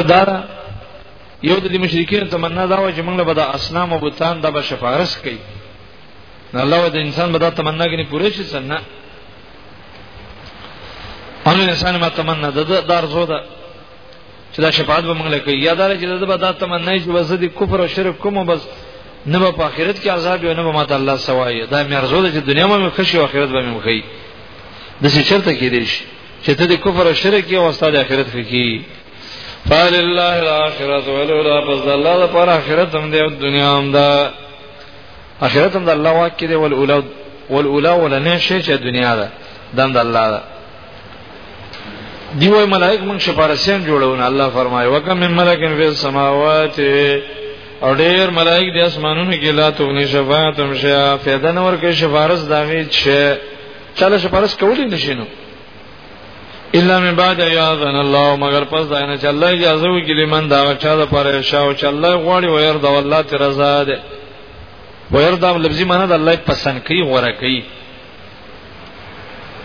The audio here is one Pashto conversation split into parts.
دا یو د مشرکین تمنا دا و چې موږ به د اسلام او بوتان د بشفارس کوي نه الله د انسان به دا تمنا کې پوره شي څنګه ان انسان ما تمنا د دار زو ده چې دا شفاعت به موږ له کوي یاد لري چې دا دا تمنا چې وسدي کفر او شرک کوم بس نه به په آخرت کې عذاب نه به ماته الله سوایي دا مې ارزو ده چې دنیا مې خوشي او آخرت به مې مخې د څه چرته کې دي شي چې ته د کفر او شرک یې واسطه د آخرت فکی فال الله الاخرت ولولا پس د الله لپاره اخرت هم دی او دنیا هم ده اخرت هم د الله واک دی ول اولا ول اولا ول نه شي چې دنیا ده دم د الله ده دیوې ملائک موږ شپارسیان جوړونه الله فرمایي وکم من ملکن فی السماوات او ډیر ملائک د اسمانونو کې لا تغنی شفاعتهم شیا فیدن ورکه شفارس داغي چې چاله شپارس کولی نشي نو الا من بعد یاذن الله مگر پس دا نه چې الله اجازه وکړي لمن دا چا د پاره شاو چې الله غواړي او ير دا الله ته رضا ده وير دا لفظي معنی د الله پسند کوي غوړه کوي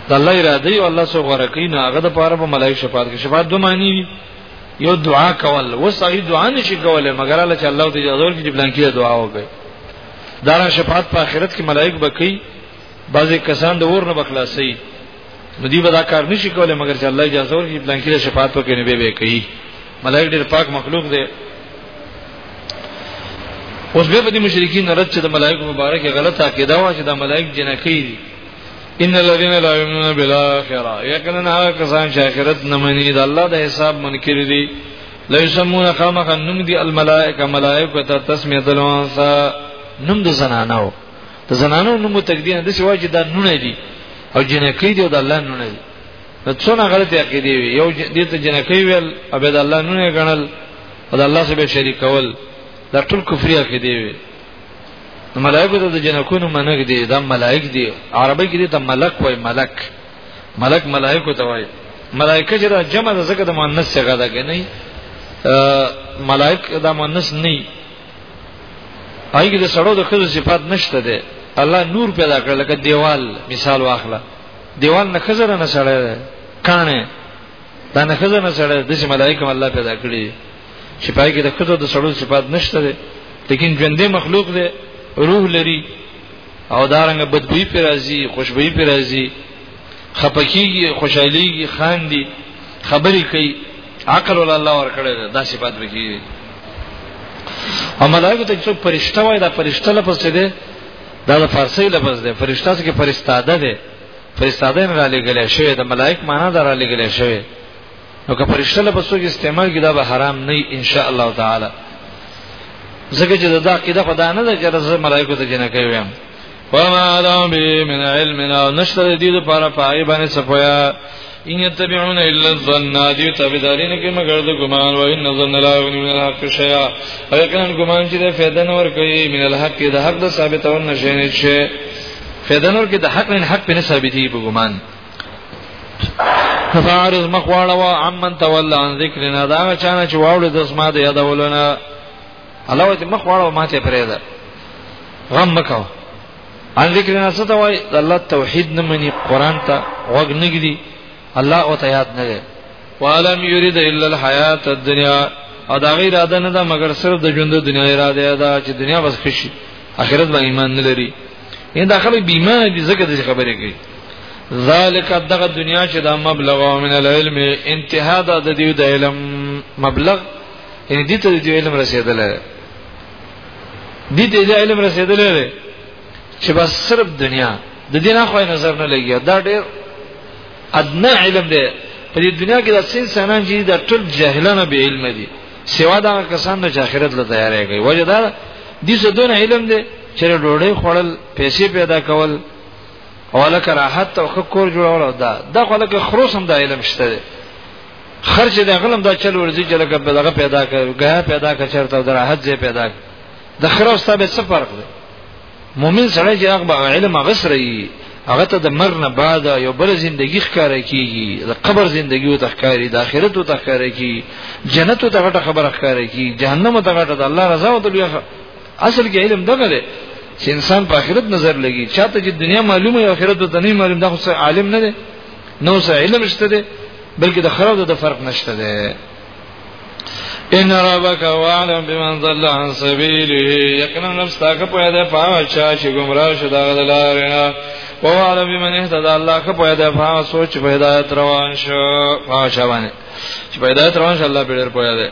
د الله اراده او الله سو غوړه کوي نه هغه د پاره په ملائکه شفاعت کې شفاعت دوه معنی یو دعا کول وسعي دعا نشي کوله مگر الله چې الله ته اجازه ورکړي بلان کې دعا وکړي دا شفاعت په آخرت کې ملائکه بکې بعضی کسان د اور نه بخلاصي نو دی به دا کار نشي کولای مګر چې الله اجازه ورکړي پلان کې شفاعت وکړي نه به به کوي ملائک ډېر پاک مخلوق دی اوس به په دې مشرکین رد چې د ملائک مبارک غلطه عقیده وا چې د ملائک جنکی دي ان الذين لا يؤمنون بالاخره یقینا هغه کسان چې آخرت نه مني د الله د حساب منکر دي لا يسمون خامخ نم دي الملائکه ملائکه ته تسمیه دلوانسا نم د زنانو ته زنانو نوم تقدیر د څه وایي دا نونه دي او جنکی دی او د الله نونه دی نو څونه غلطی عقیده وی یو دې ته جنکی ویل او د الله نونه غنل او د الله سره شریک کول دا ټول کفر عقیده وی ملائکه ته د جنکونو منګ دي دا ملائک دي عربی کې دي ته ملک وای ملک ملک ملائکه ته وای ملائکه چې دا جمع د زکه د مؤنث څخه ده کني ملائک دا مؤنث نه پای کې د سړو د خزو صفات نشته ده الله نور پیدا کړ لکه دیوال مثال واخله دیوال نه خزر نه سړی ده کانه دا نه خزر نه سړی د ملائکه الله پیدا کړی چې پای کې د خزو د سړو صفات نشته ده لیکن ژوندې مخلوق ده روح لري او دارنګ بدبوئی پر راځي خوشبوئی پر راځي خپکیږي خوشحاليږي خاندي خبرې کوي عقل ول الله ورکړي دا صفات وکړي او ملائکه ته څوک فرشته وای دا فرشته لفظ څه دی دا د فارسی لفظ دی فرشته څه کې فرستاده دی فرستاده نه را لګل شوی د ملائک معنا دا را لګل شوی نو که پرشته له پسوګ استعمال کی دا به حرام نه ان شاء الله تعالی زګه چې دا عقیده خدا نه ده چې رزه ملائکه ته جنہ کوي وما لهم به من علم او نشته دې لپاره پای باندې سپویا ان يتبعون الا الظن دي تابعدارین کې مگر د ګمان و ان ظن لا یغنی من الحق شیئا یقینا ګمان چې د فایده نور کوي من الحق د حق د ثابتون نشي نشي فایده نور کې د حق نه حق په ثابتي په ګمان فارز مخواړه وا عمن تولى عن ذکرنا دا چانه چې واوړو د اسما د یادولونه الله دې مخواړه ما ته پرې ده غم مکو ان ذکرنا څه ته وای الله توحید نه مني قران ته وګ نګدي الله او ته یاد نه لري ولم يريد الا الحیات الدنیا او دا غیر اراده نه ده مګر صرف د ژوند د دنیا اراده ده چې دنیا بس خوشي اخرت باندې ایمان نه لري ان دا خلک بیمه دي زکه د خبرې کوي ذالک دغه دنیا چې دا مبلغ من العلم انتها دا د دې د علم مبلغ یعنی دې ته د علم رسیدل دې ته د علم رسیدل چې بس صرف دنیا د دې نه خو نظر نه لګي دا ډېر ادنه علم دی په دې دنیا کې د سین سنان چې د ټول جاهلانه به علم دي سوا دا کسان نه چې آخرت له تیارې کوي وجه دا دې څه دونه علم دی چې ډوډۍ خوړل پیسې پیدا کول اولکه راحت او خکور جوړول دا د خلک خروس هم د علم شته دی خرچ د غلم دا چل ورځي چې لکه په دغه پیدا کوي غه پیدا کوي چرته د راحت ځای پیدا کوي د خروس ته به څه فرق دی مؤمن سره چې هغه علم غسري هغه ته د مرګ نه بعد یو بل ژوندۍ ښکار کیږي د قبر ژوندۍ او تخکاری د آخرت او تخکاری کی جنت او تخټه خبره ښکار کی جهنم او تخټه د الله رضا او د اصل کې علم دغه دی چې انسان په آخرت نظر لګي چاته چې دنیا معلومه او آخرت ته نه معلوم دا خو څه عالم نه دی نو څه علم شته دی بلکې د خراب د فرق نشته دی ان ربک وعلم بمن ضل عن سبیله یقینا نفس تاکه په دې پاو چا چې گمراه شو دا غلارنا او عالم بمن اهتدى الله که په هدايت هغه سوچ په هدايت روان شو پاو شوانه چې په هدايت روان شو الله په ډېر پوهه ده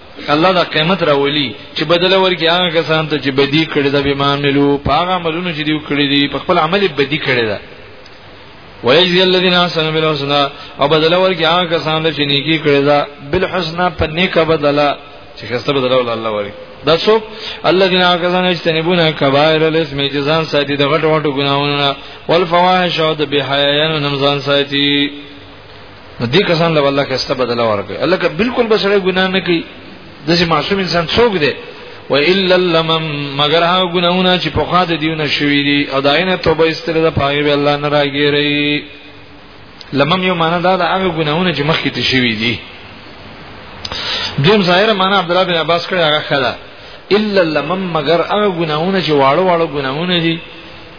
الله دا قیامت راولي چې بدل ورکړي هغه کسان ته چې بدی کړی دا به معاملو پاغه عملونه چې دیو کړی دي په خپل عمل بدی کړی دا ويجزي الذين احسنوا بالحسنى او بدل ورکړي هغه کسان چې نیکی کړی دا بالحسنى په نیکه بدلا چې خسته بدل ول الله وري دا څوک الذين اكذن اجتنبون كبائر الاسم جزان ساتي د غټ غټ ګناونه والفواحش او د بهایانو نمزان ساتي نو دې کسان له الله کېسته بدل ورکړي الله که بالکل بسړې ګناه نه کوي دغه معصوم انسان څوک دی و الا لمم مگر هغه ګناونه چې په خاطر دیونه شوی دي او داینه توبه استره ده پای به الله نه راګيري لمم یو معنا دا ده هغه ګناونه چې مخکې ته شوی دي دیم ظاهر معنا عبد الله بن عباس کړه هغه خلا الا لمم مگر هغه ګناونه چې واړو واړو ګناونه دي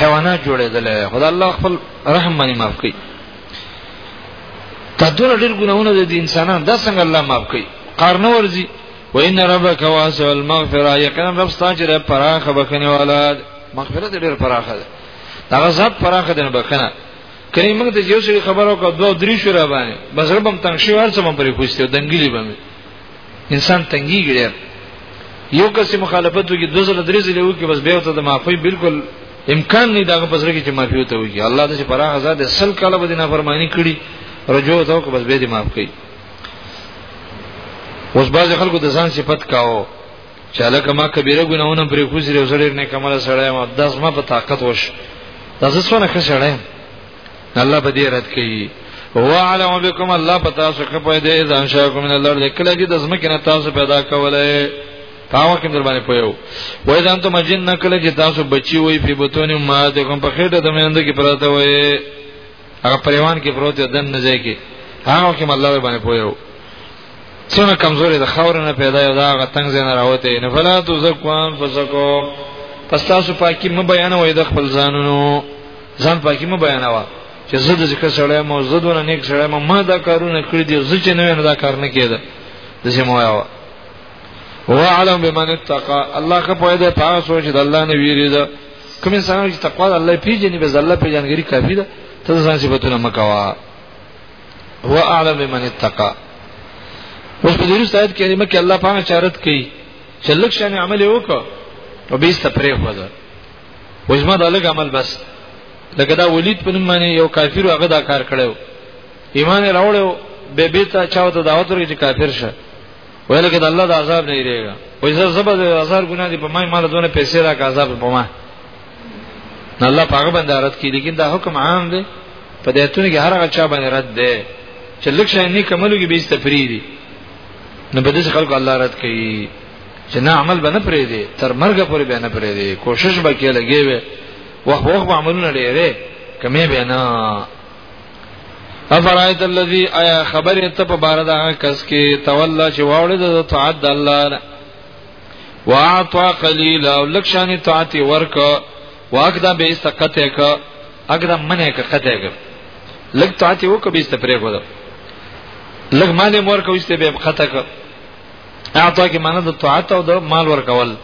حیوانات جوړېدل خدای الله خپل رحم باندې معاف کړي دا دونه ډېر ګناونه د انسانانو دا څنګه الله معاف کړي قار نه ورځي وان ربک واسع المغفرة یقینا رب ستاسو چې پراخه بخنه والا مغفرت ډېر پراخه ده دا ذات پراخه ده بخنه کله موږ ته یو څه خبرو کو دوه درې شو را باندې بس ربم تنگ شو هر څه مې پرې خوښته دنګلی باندې انسان تنګي ګړي یو کس مخالفت وکي د زړه درې زله وکي بس بیا ته د معافي بالکل امکان نه داغه پسره کې چې معافي وته وکي الله دې پراغ آزاد سل کاله به نه فرمانی کړي رجوع ته کو بس به دې معاف کړي اوس باز خلکو د ځان صفت کاو چې الکه ما کبیره ګناونه پرې کوزري وسړې نه کماله سړی ما داس ما په طاقت وش تاسو څونه ښه سړی الله په دې رد کوي وعلم بكم الله پتا سو خپه دې ځان شاو کوم نه لړ کله چې د زمکه نه تاسو پیدا کولای تاو کې در باندې پویو وای ځان ته مجن نه کله چې تاسو بچي وای په بتون ما ته کوم په خېټه د مېند کې پراته وای هغه پریوان کې پروت دن نه ځای کې هغه کې الله باندې پویو څونه کمزوري د خاور نه پیدا یو دا غتنګ زین راوته نه فلا تو زکوان فسکو پس تاسو پاکي م بیان وای د خپل ځانونو ځان پاکي م بیان وا چې زه د ذکر سره مو زه دونه نیک سره مو ما دا کارونه کړی دي زه چې نه دا کار نه کېده د سیمه وایا هو علم بمن اتقى الله که په دې پاو سوچ د الله نه ویری دا کوم انسان چې تقوا الله پیژني به الله پیژنګری کافی ده ته ځان صفاتونه مکوا هو اعلم بمن اتقى اوس په دې وروسته آیت کریمه کې الله پاک اشارت کوي چې لږ شان عمل وکړه او به استپرې وځه وجمه دا لږ عمل بس لکه دا ولید په نوم باندې یو کافر هغه دا کار کړو ایمان راوړو به به ته چاو ته دعوت ورکړي چې کافر شه ویل کې د الله د عذاب نه یریږي وای زه زبر د هزار ګنا دي په ما مال دونه پیسې راک عذاب په ما نه الله پاغه باندې رد کی لیکن دا حکم عام دی په دې تونه کې هر هغه چا باندې رد دی چې لک شي نه کملو کې به استفری دي نو به دې خلکو الله رد کوي چې نه عمل به نه پرې دي تر مرګ پورې به نه پرې دي کوشش به کې لګي وي وخت وخت به عملونه ډېرې کمې به نه افرایت الذی آیا خبر ته په بار دا کس کې تولا چې واوړې د طاعت الله واعطا قليلا لکشان طاعت ورک واقدا به سقط ک اګدا منه ک قطع ک لګ طاعت وک به است پرې کو لګ مال مور کو است به قطع ک اعطا کی معنی د طاعت او د مال ور کول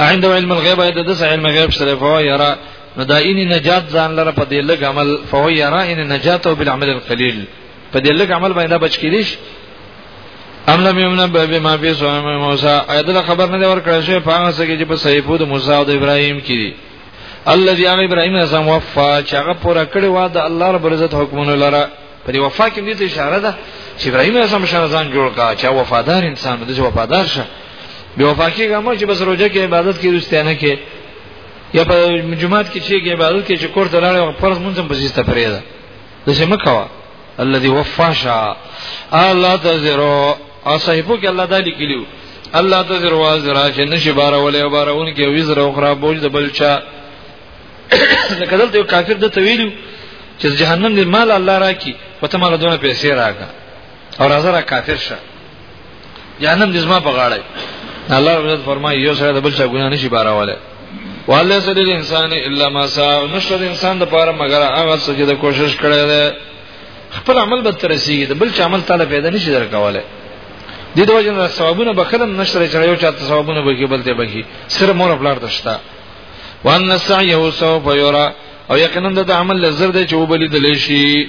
عند علم الغیب اید د علم غیب سره فو یرا نو دا ان نجات ځان لره په دې لګ عمل فو یرا ان نجات او بالعمل القلیل په دې لږ عمل باندې بچ کیدیش ام لم یمن بما فی صحیح موسی ایت خبر نه ور کړی شوی په هغه څه کې چې په صحیفو د موسی او د ابراهیم کې دي الذي هغه ابراهيم نظام وفا چې هغه پوره کړی و د الله رب عزت حکمونه لره په دې وفا کې دې اشاره ده چې ابراهيم نظام شرزان جوړ کا چې وفادار انسان دې وفادار شه به وفا کې کوم چې بس روزه کې عبادت کې رښتینه کې یا په جمعات کې چې عبادت کې چې کور ته لاړ او فرض منځم بزیسته پرې ده دسه مکوا الذي وفاشا الله تزرو او صحیفو کې الله تعالی کلیو الله تزرو وازرا چې نشي بارولې بارون کې وزر او خراب بوج د بلچا لکه دلته یو کافر د تویلو چې جهنم دې مال الله راکی پته مال دونه پیسې راکا او راځه را کافر شه جهنم دې زما په غاړه الله رب عزت فرمایي یو سره د بل چا ګناه نشي باراواله والله سره انسان الا ما سا نشته د انسان د پاره مگر هغه څه چې د کوشش کړی دی خپل عمل به ترسي د بل چا عمل تعالی پیدا نشي درکواله د دې وجه نه ثوابونه به کلم نشره چې یو چاته ثوابونه به کې بلته به کې سره مور خپل دشتا وان سعيه سوف يرى او یقینا د عمل لزر دی چې وبلی دلی شي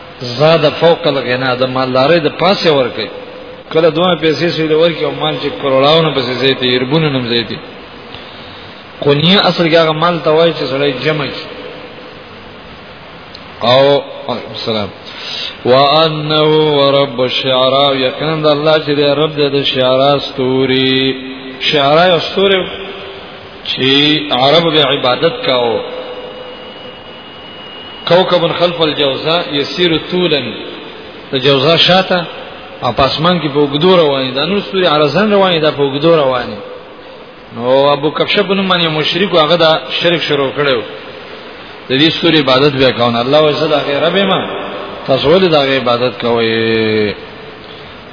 زاد فوق الغنا د مالداري د پاسه ورکي کله دوه پیسې سوي ورکي او مال چې کروڑاونه پسې زیاتې يربونه نم زیاتې قنیه اصل کې هغه مال ته وایي چې سړی جمع کی او السلام وانه ورب الشعراء یقینا د الله چې دی رب د شعراء استوري شعراء استوري چې عرب به عبادت کاو کوكب خلف الجوزاء يسير طولا د جوزا شاته او پاسمان کې په وګدو رواني د نور سوري عرزن رواني د په وګدو رواني نو ابو کبشه بن من مشرک هغه دا شرک شروع کړو د دې سوري عبادت بیا کاون الله وجل هغه رب ما تاسو ولې دا عبادت کوئ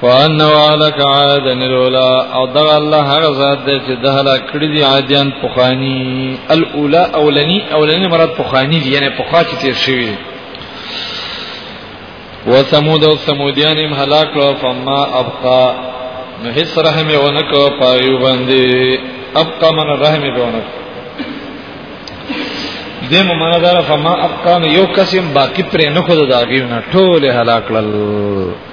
فان وعلك عادا الاولى او دا الله هغه ذات دی چې د هلاک کړي دي عادیان پخانی الاولى اولنی اولنی مراد پخانی دی یعنی پخا چې تیر شوی دی وثمود او ثمودیان هم هلاک کړو فما ابقا نو هیڅ رحم یې ونکو پایو باندې ابقا من رحم یې ونکو دې ممانه دار فما ابقا یو قسم باقی پر نه خود داګیو نه ټول هلاک کړل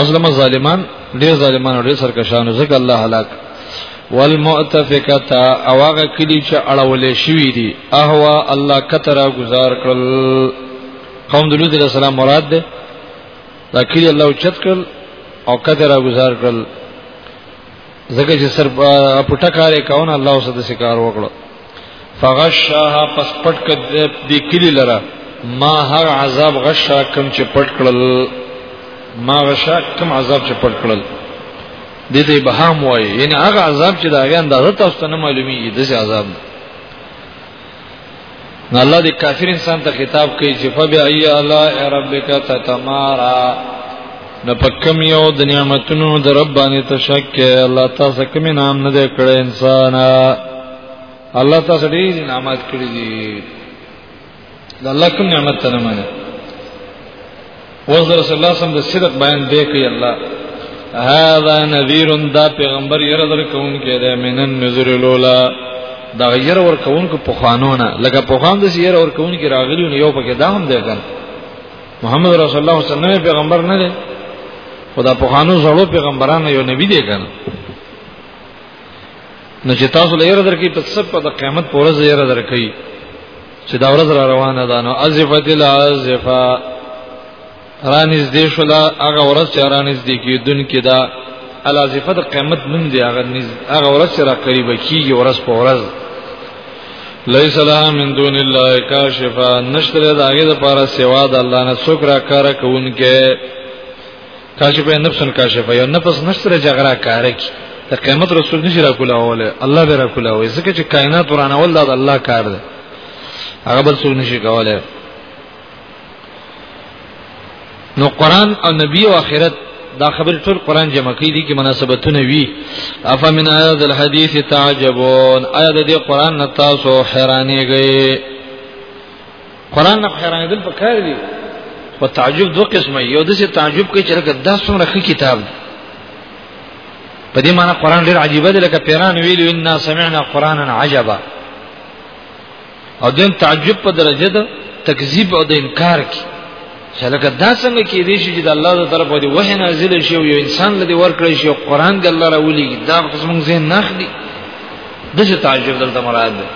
ازلم ظالمان ډیر ظالمان ډیر سرکشان زکه الله هلاک والمؤتفقه او هغه کلی چې اړولې شوې دي اهوا الله کتره گزار کړل قوم دلوت علیہ السلام مراد ده دا کلی الله چت کړل او کتره گزار کړل زګه چې سر پټه کارې کاونه الله اوس د سکار وکړو فغشاها پس پټ کړ دې کلی لره ما هر عذاب غشا کم چې پټ کړل ما غشا کم عذاب چې پټ کړل دې دې بهام وای یعنی هغه عذاب چې دا غي اندازه تاسو ته نه معلومیږي دغه عذاب نه نو الله دې کافر انسان ته خطاب کوي چې فبأي آلاء ربک تتمارا نو په کوم یو د نعمتونو د رب باندې تشک الله تاسو کوم نام نه دی کړی انسان الله تاسو ډېر نعمت کړی دي د الله کوم نعمت ته نه منه اوس در صلی الله علیه وسلم د صدق بیان دی کوي الله هاذا نذیر دا پیغمبر یره در کون کې ده منن نذر لولا دا غیر ور کون کو په قانونا لکه په قانون د یره ور کون کې راغلی نو یو پکې دا هم دی کړ محمد رسول الله صلی الله علیه وسلم پیغمبر نه دی خدا په قانون زړو پیغمبرانو یو نبی دی کړ نو چې تاسو لیر درکې په سب په قیامت پورز یې را درکې چې دا ورځ را روانه ده نو ازفت الازفه رانیز دې شو لا هغه ورځ چې رانیز دې کې دن کې دا الازفه د قیامت نوم دی هغه نز هغه ورځ چې را قریب کیږي ورځ په ورځ لیس لها من دون الله کاشفا نشتره داګه د پاره سوا د الله نه څوک را کار کوونکې کاشف نفس کاشف یو نفس نشتره جګړه کار کی ته قیامت رسول نشي را کولاوله الله به را کولاوي ځکه چې کائنات ورانول د الله کار دی هغه بل څوک نشي کولای نو قران او نبی او آخرت دا خبر ټول قران جمع کړي دي کې مناسبتونه وي افا من آیات الحدیث تعجبون آیا د دې قران نه تاسو حیرانېږئ قران نه حیران دل پکار دي او تعجب دوه قسمه یو د څه تعجب کوي چې لکه دا څومره ښه کتاب دی په دې معنی قران ډیر عجیب دی لکه پیران ویلو ان سمعنا قرانا عجبا او دیم تعجب په درجه ده تکذیب او د انکار کې شلکه دا څنګه کې دي چې د الله تعالی طرف دی وه نازل شي او یو انسان لدی ورکړی شي او قران دی الله راولي دا قسم زه نه خدي دغه تعجب دلته مراد ده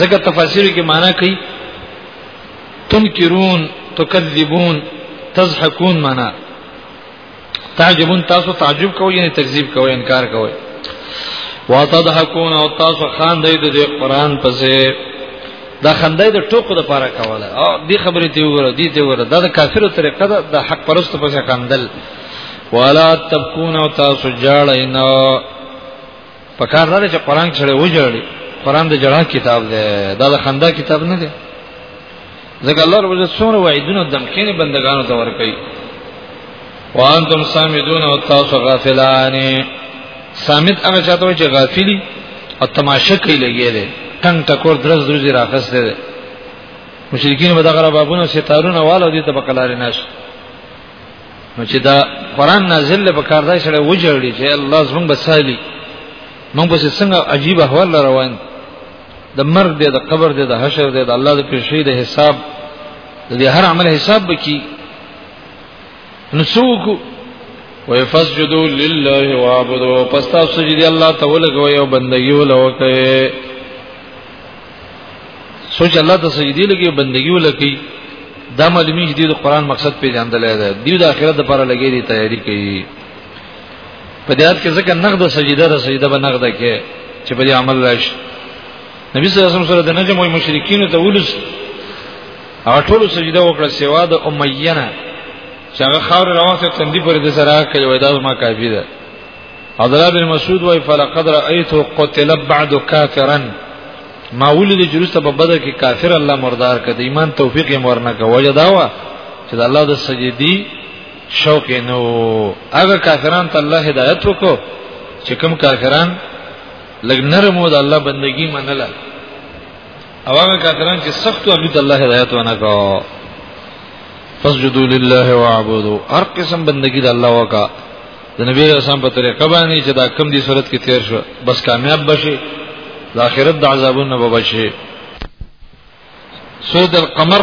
ځکه تفاسیر کې معنا کوي تنکرون تکذبون تضحكون معنا تعجبون تاسو تعجب کوئ یعنی تکذیب کوئ انکار کوئ واتضحكون او تاسو خان دی د قران پسې دا خندای د ټوکو د پاره کوله او دی خبرې دی وره دی دی وره دا د کافرو طریقه ده د حق پرستو پسې خندل ولا تبكون او تاسو جاړی نه په کار نه چې قران چړې وجړي قران د جړا کتاب دی دا د خندا کتاب نه دی ځکه الله رب عزت څومره وعیدونه دمکینه بندگانو ته ورکړي وانتم سامدون او تاسو غافلان سامد هغه چاته وي چې غافلی او تماشه کوي لګي دي ټنګ ټکور درز درځي راخسته دي مشرکین به دغه بابونه ستارونه والو دي ته بقلار ناش نو چې دا قران نازل له بکار دای سره وجړي چې الله زمونږ بسالي مونږ به څنګه عجیب احوال روان د مرګ دی د قبر دی د حشر دی د الله د پیشي د حساب د دې هر عمل حساب بکی نو څوک ويفسجدوا لله وعبدوا پس تاسو سجدي الله تعالی کوي او بندگی ولوکه سوچ الله ته سجدي لګي بندگی ولکي دا معلومی چې د قران مقصد پیژندل دی دی د اخرت لپاره لګي دی تیاری کوي په دې حالت کې ځکه نقد سجده را سجده به نقد کې چې په دې عمل راشي نبی صلی الله علیه وسلم سره د نجم او مشرکین ته ولس او ټول سجده وکړه سوا د امینا چې هغه خاور راوخت تندې پر دې سره کوي وای دا ما کافی ده عبد الله بن مسعود وای فلقد رايت قتل بعد كافرا ما ولید چې رسته په بدر کې کافر الله مردار کړ د ایمان توفیق یې ورنه کړ وجه دا و چې د الله د سجدي شوق نو هغه کافران ته الله هدایت وکړو چې کوم کافران لګ نرمو د الله بندگی منله او هغه کافران چې سخت او د الله هدایت ونه کو فسجدوا لله واعبدوا هر قسم بندگی د الله وکا د نبی رسول په طریقه باندې چې دا کم دي صورت کې تیر شو بس کامیاب بشي د آخرت د عذابونو به بشي سورۃ القمر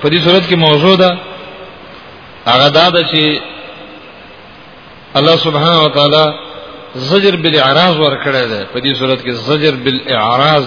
په دې صورت کې موضوع ده هغه دا ده چې الله سبحانه و تعالی زجر بالاعراض ورکړی دی په دې صورت کې زجر بالاعراض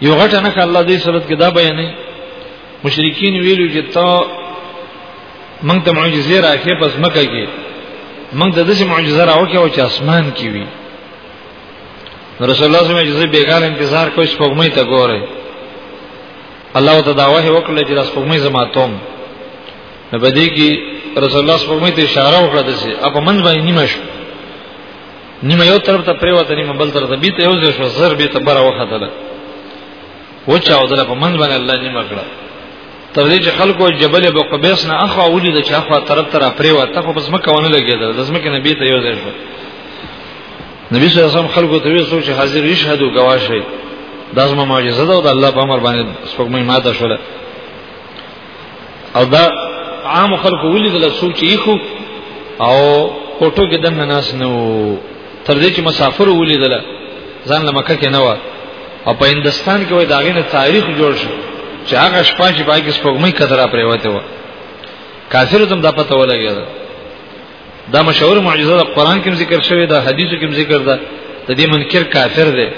یو غټ نه ک الله دې صورت کې دا بیانې مشرکین ویلو چې تا موږ ته معجزې راکې پس مکه کې موږ ته داسې معجزه راوکې او چې اسمان کې وي رسول الله صلی الله علیه وسلم بیګار انتظار کوي سپوږمۍ ته ګوره الله ته دا وحی وکړه چې راس سپوږمۍ زما توم نو بده کې رسول الله سپوږمۍ ته اشاره وکړه دسه اپ منځ باندې نیمه شو نیمه یو طرف ته پریوته نیمه بل طرف ته بیت یو ځای شو زر بیت بره وختله وچاو دله په منځ باندې الله نیمه کړه تر دې چې خلکو جبل ابو قبیس نه اخوا ولید چې اخوا طرف ته را پریوته خو بس مکه ونه لګیدل د زمکه نبی ته یو ځای شو نبی صلی الله علیه وسلم خلکو ته ویل چې حاضر یشهدو گواشه دا زما معجزه ده او د الله په امر باندې سپوږمۍ ماته شوله او دا عام خلکو ولیدل سوچ یې خو او کوټو کې دنه ناس نو تر دې چې مسافر ولیدل ځان له مکه کې نه و او په هندستان کې وای داغه نه تاریخ جوړ شو چې هغه شپه چې پای کې سپوږمۍ کتره پرې وته و کافر تم دا پته ولګی دا مشهور معجزه د قران کې ذکر شوی دا حدیثو کې ذکر ده د دې منکر کافر دی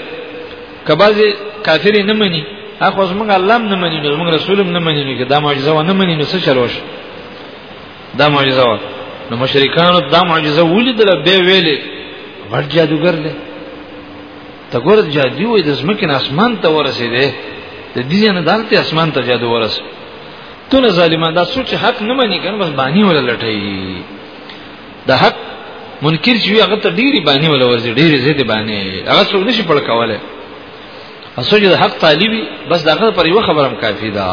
کبازي کافر نه مني اخو زموږ الله نه مني نو زموږ رسول نه مني نو دا معجزه و نه مني نو څه چلوش دا معجزه و نو مشرکانو دا معجزه ولیدله به ویلې ورته جادوګر دی ته ګور جادو وي د زمکه نه اسمان ته ورسېده د دې نه دالته اسمان ته جادو ورس ټول ظالمان دا سوچ حق نه مني کنه بس باندې ولا لټي د حق منکر چې هغه ته ډيري باندې ولا ورځي ډيري زیات باندې هغه څو نشي پړ کواله اسوجه د حق طالبي بس دغه پر یو خبرم کافی ده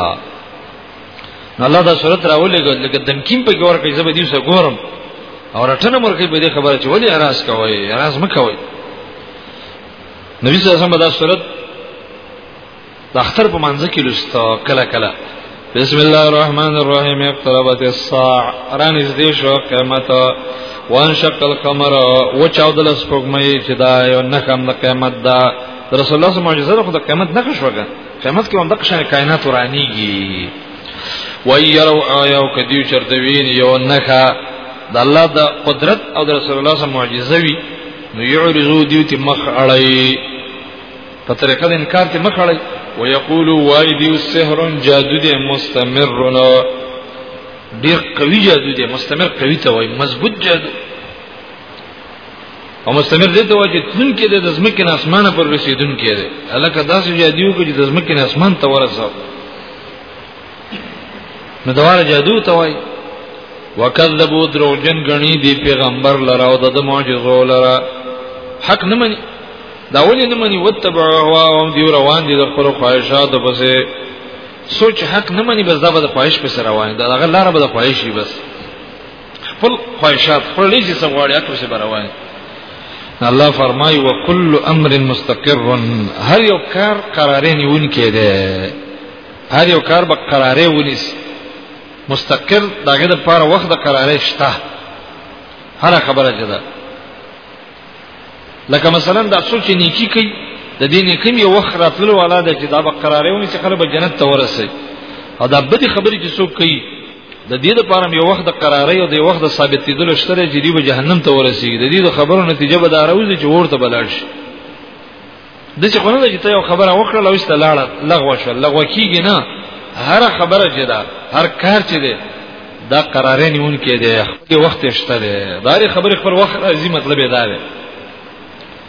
الله دا صورت راولې ګل لکه دمکین په ګور کې زبدي وسه ګورم او رټنه مرکې به دې خبره چې ولې اراس کوي اراس مکوي نبی صلی الله علیه وسلم دا صورت د اختر په منځ کې لستا کله کله بسم الله الرحمن الرحیم اقتربت الساعه ران دې شو قیامت وانشق القمر وچاو دل سپوږمۍ چې دا یو نه کم د قیامت دا رسول الله صلی الله علیه وسلم معجزه ده خو د قیامت نه کښوګه قیامت کې هم د قشان کائنات ورانیږي وای یو یو کدیو چرته وین یو نخا د الله د قدرت او د رسول الله سره معجزه وی نو یعرضو دیو تی مخ اړای په طریقه د انکار تی مخ اړای ويقول وای دیو سحر جادو دی مستمرنا ډیر قوی جادو دی مستمر قوی ته وای مضبوط جادو او مستمر دې ته وایي چې تون کې د زمکه نه اسمانه پر رسیدون کې ده الکه داسې جادیو کې د زمکه نه اسمان ته ورسو نو دواره جادو ته وایي وکذبوا دروجن غنی دی پیغمبر لرا او د معجزو لرا حق نه مني دا ولې نه مني وتبع هواهم دی روان دي د خپل خواهشات پسې سوچ حق نه مني بس دا به د خواهش پسې روان دي دا غلاره به د خواهش بس خپل خواهشات خپل لږه څه غواړي اټو څه بروان الله فرمای او کل امر مستقر هر یو کار قرارې نیون کېده هر یو کار به قرارې ونیس مستقر داګه د پاره وخت د قرارې شته هر خبره جدا لکه مثلا دا سوچ نیکی کوي د دین کوم یو وخت راتلو والا د چې دا به قرارې ونیس خلک به جنت ته ورسي او دا بدی خبرې چې څوک کوي د دې لپاره یو وخت د قرارې او د وخت د ثابتېدل شته چې دی به جهنم ته ورسیږي د دې د خبرو نتیجه به دا راوځي چې ورته بلل شي د څه خونه چې ته یو خبره وکړه لو است لاړه لغوه شو لغوه کیږي نه هر خبره چې دا هر کار چې دی دا قرارې نیون کې دی خپل وخت شته دی دا خبره خپل وخت راځي مطلب دا دی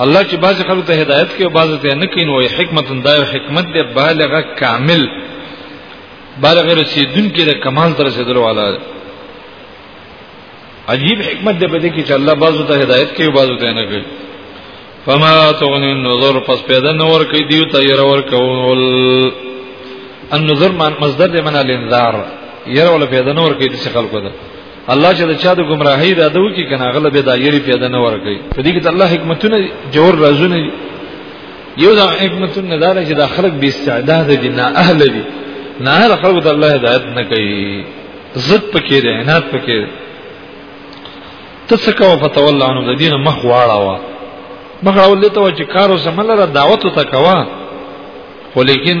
الله چې بعض خلکو ته هدایت کوي او بعض ته نه کوي نو حکمت دا یو حکمت دی بالغه کامل بالغه رسیدون کې د کمال تر رسیدلو والا عجیب حکمت دی په دې کې چې الله بعض ته هدایت کوي او بعض ته نه کوي فما تغني النظر پس پیدا نور کوي دیو ته ير ور کول النظر مصدر دی معنا الانذار ير ولا پیدا نور کوي د خلکو ده الله چې د چا د گمراهۍ را دو کې کنه غل به دایری پیدا نه ورکي په دې کې د الله حکمتونه جوړ رازونه یو دا حکمتونه دار چې د خلق به استعداد دي نه اهل دي نه اهل خلق د الله هدایت نه کوي ضد پکې ده عنایت پکې ده تسکو فتول عنهم د دین مخ واړاوه مخ راول ته چې کارو سملره دعوت ته کوا ولیکن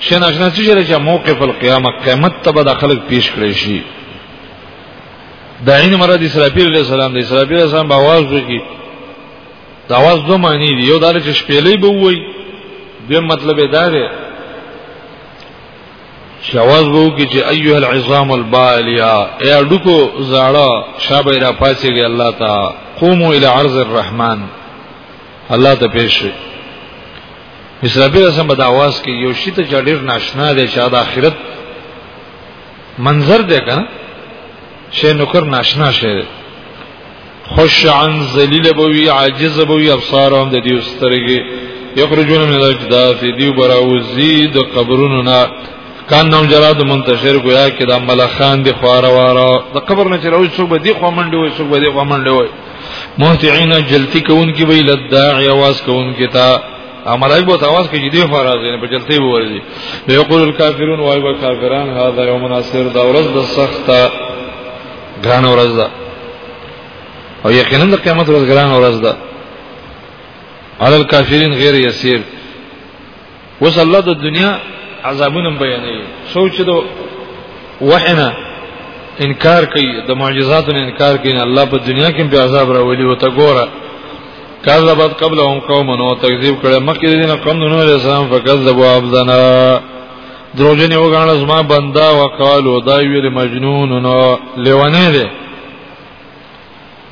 شنه شنه چې چې موقف القيامه قیامت ته به خلک پیش کړی شي داین مراد اسرافیل علیہ السلام د اسرافیل علیہ السلام باواز وکي دا واز دوه معنی دی یو دا چې شپېلې به وای دیم مطلب دا دی چې आवाज وو کې چې ايها العظام الباليا اے ډکو زاړه شابه را پاسيږي الله تا قوموا الى عرض الرحمن الله ته پیش شي اسرابیل سم د आवाज کې یو شی ته جړیر ناشنا دی چې د آخرت منظر دی کنه شی نوکر ناشنا شی خوش عن ذلیل بوی عاجز بوی ابصارهم د دې سترګې یخرجون من الاجداث دی براوزی د قبرونو نه کان نو جراد منتشر گویا کې د ملخان دی خواره واره د قبر نه چې راوځي څوک به دی خو منډي وي څوک به دی خو منډي وي مهتعين جلتی کون کی وی لداعی आवाज کون کی تا املایک بو تواس کی دی فراز نه په جلتی وو ورزی یقول الکافرون وای با کافران هذا یوم ناصر دا ورځ د سخت ګران ورځ ده او یقینا د قیامت ورځ ګران ورځ ده على الكافرين غير يسير اوس الله د دنیا عذابونه بیانوي سوچ دو وحنا انکار کوي د معجزاتو انکار کوي الله په دنیا کې به عذاب راولي او ته ګوره کذبت قبلهم قوم نو تکذیب کړه مخکې دینه قوم نو علیہ السلام فکذبوا عبدنا دروژنې وګڼل زما بندا وقالو دا ویل مجنون نو لیوانه دی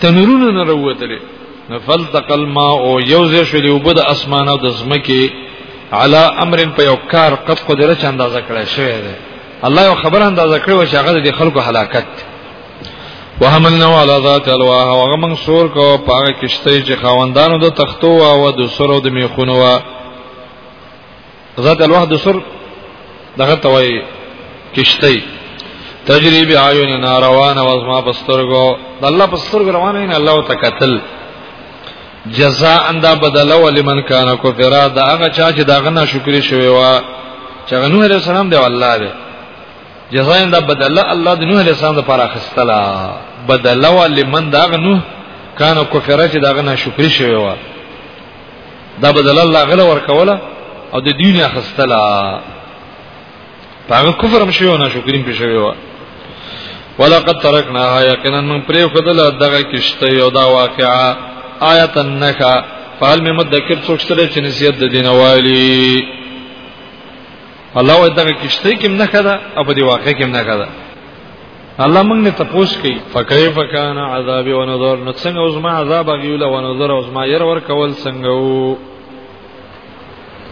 تنورونه نه راوتلې فلتق الماء او یوز شلی وبد اسمان او د زمکه علی امر په یو کار قد قدرت چ اندازه کړی شوی دی الله یو خبر اندازه کړی و چې هغه د خلکو هلاکت وحملنا علی ذات الواح هغه منصور کو پاګه کشته چې خواندانو د تختو او د سرو د میخونو ذات الوحد سر دغه توي کشتي تجربه عيون ناروان وازما بسترګو د الله بسترګو روان نه الله تکتل جزاء اندا بدل ولمن کان کفرا دا هغه چا چې دا غنا شکر شوی وا چې نوح عليه السلام دی الله دی جزاء اندا بدل الله د نوح عليه السلام لپاره خستلا بدل ولمن دا غنو کان کفرا چې دا غنا شکر شوی وا دا بدل الله غل ورکوله او د دنیا خستلا هغه کفر هم شوی نه شکرین په شوی و ولقد ترکناها یقینا من پرې خدل دغه کشته یو دا واقعا آیت النخا فعل می مدکر څوک سره چې نصیحت د دین والی الله وای دغه کشته کې نه کړه او په دې واقع کې نه کړه الله موږ نه تپوس کوي فكيف كان عذابي ونذر نو څنګه اوس ما عذاب غيول ونذر اوس ما ير ور کول څنګه وو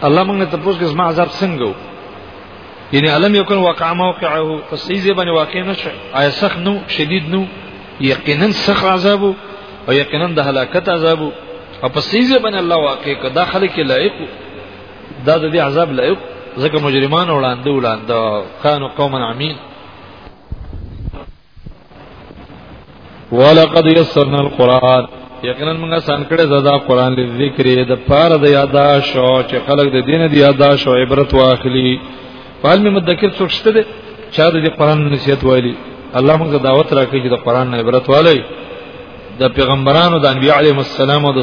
الله موږ نه تپوس کوي ما عذاب څنګه وو یعنی علم یکن واقع موقعه پس ایزه باندې واقع نشه آیا سخت نو شدید نو یقینا سخت عذاب او یقینا د هلاکت عذاب او پس ایزه باندې الله واقع کدا خلک لایق دا د دې عذاب لایق ځکه مجرمان وړاندې وړاندې کانو قوما عمین ولقد يسرنا القران یقینا موږ آسان کړی زدا قران لذکر د پار د یاداش او چې خلک د دین د یاداش او عبرت واخلي فال می مدکر څوک شته دي چا د قران نصیحت وایلی الله موږ دعوت راکړي چې د قران نه عبرت والی د پیغمبرانو د انبیاء علیهم السلام او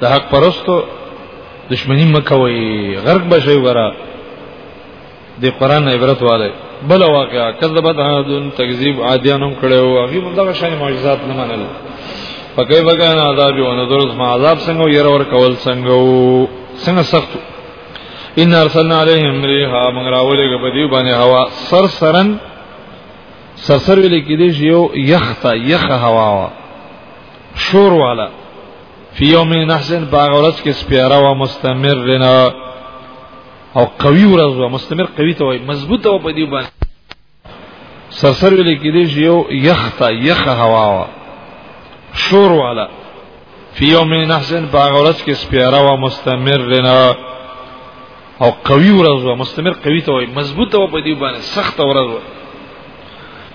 د حق پرستو دشمنی مکوي غرق بشي ورا د قران عبرت والے بل واقعا کذبت عادن تکذیب عادیانم کړو هغه موږ دغه شای معجزات نه منل پکې بګان عذاب او نظر ما عذاب څنګه ير ور کول څنګه څنګه سخت ان ارسلنا عليهم ريحا موږ راولې په دې باندې هوا سر سرن سر سر ویل کې دې یو یخته یخ هوا وا شور والا فی یوم نحسن باغ ورځ کې سپیاره و مستمرنا او قوي ورځ او مستمر قوي ته وای مضبوطه او په دې باندې سرسر ویل کې دې یو یختا یخه هوا وا شور والا فی یوم نحسن په غورت کې سپیره او مستمر رنا او قوي ورځ او مستمر قوي ته وای مضبوطه او په دې باندې سخت ورځ وای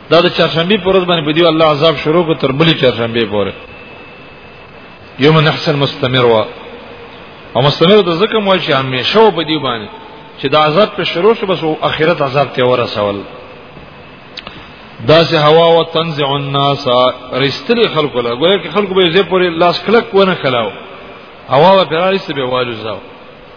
دا د چهارشنبه پر ورځ باندې په دې الله عذاب شروع کو تر بلې چهارشنبه پورې یو من احسن مستمر وا او مستمر د زکه مو چې همیشه په دی باندې چې د عذاب په شروع شو بس اخرت عذاب ته ورسول دا سه هوا او تنزع الناس رستل خلق لا ګویا کې خلق به زه پورې لاس کلک ونه کلاو هوا به راځي به والو زاو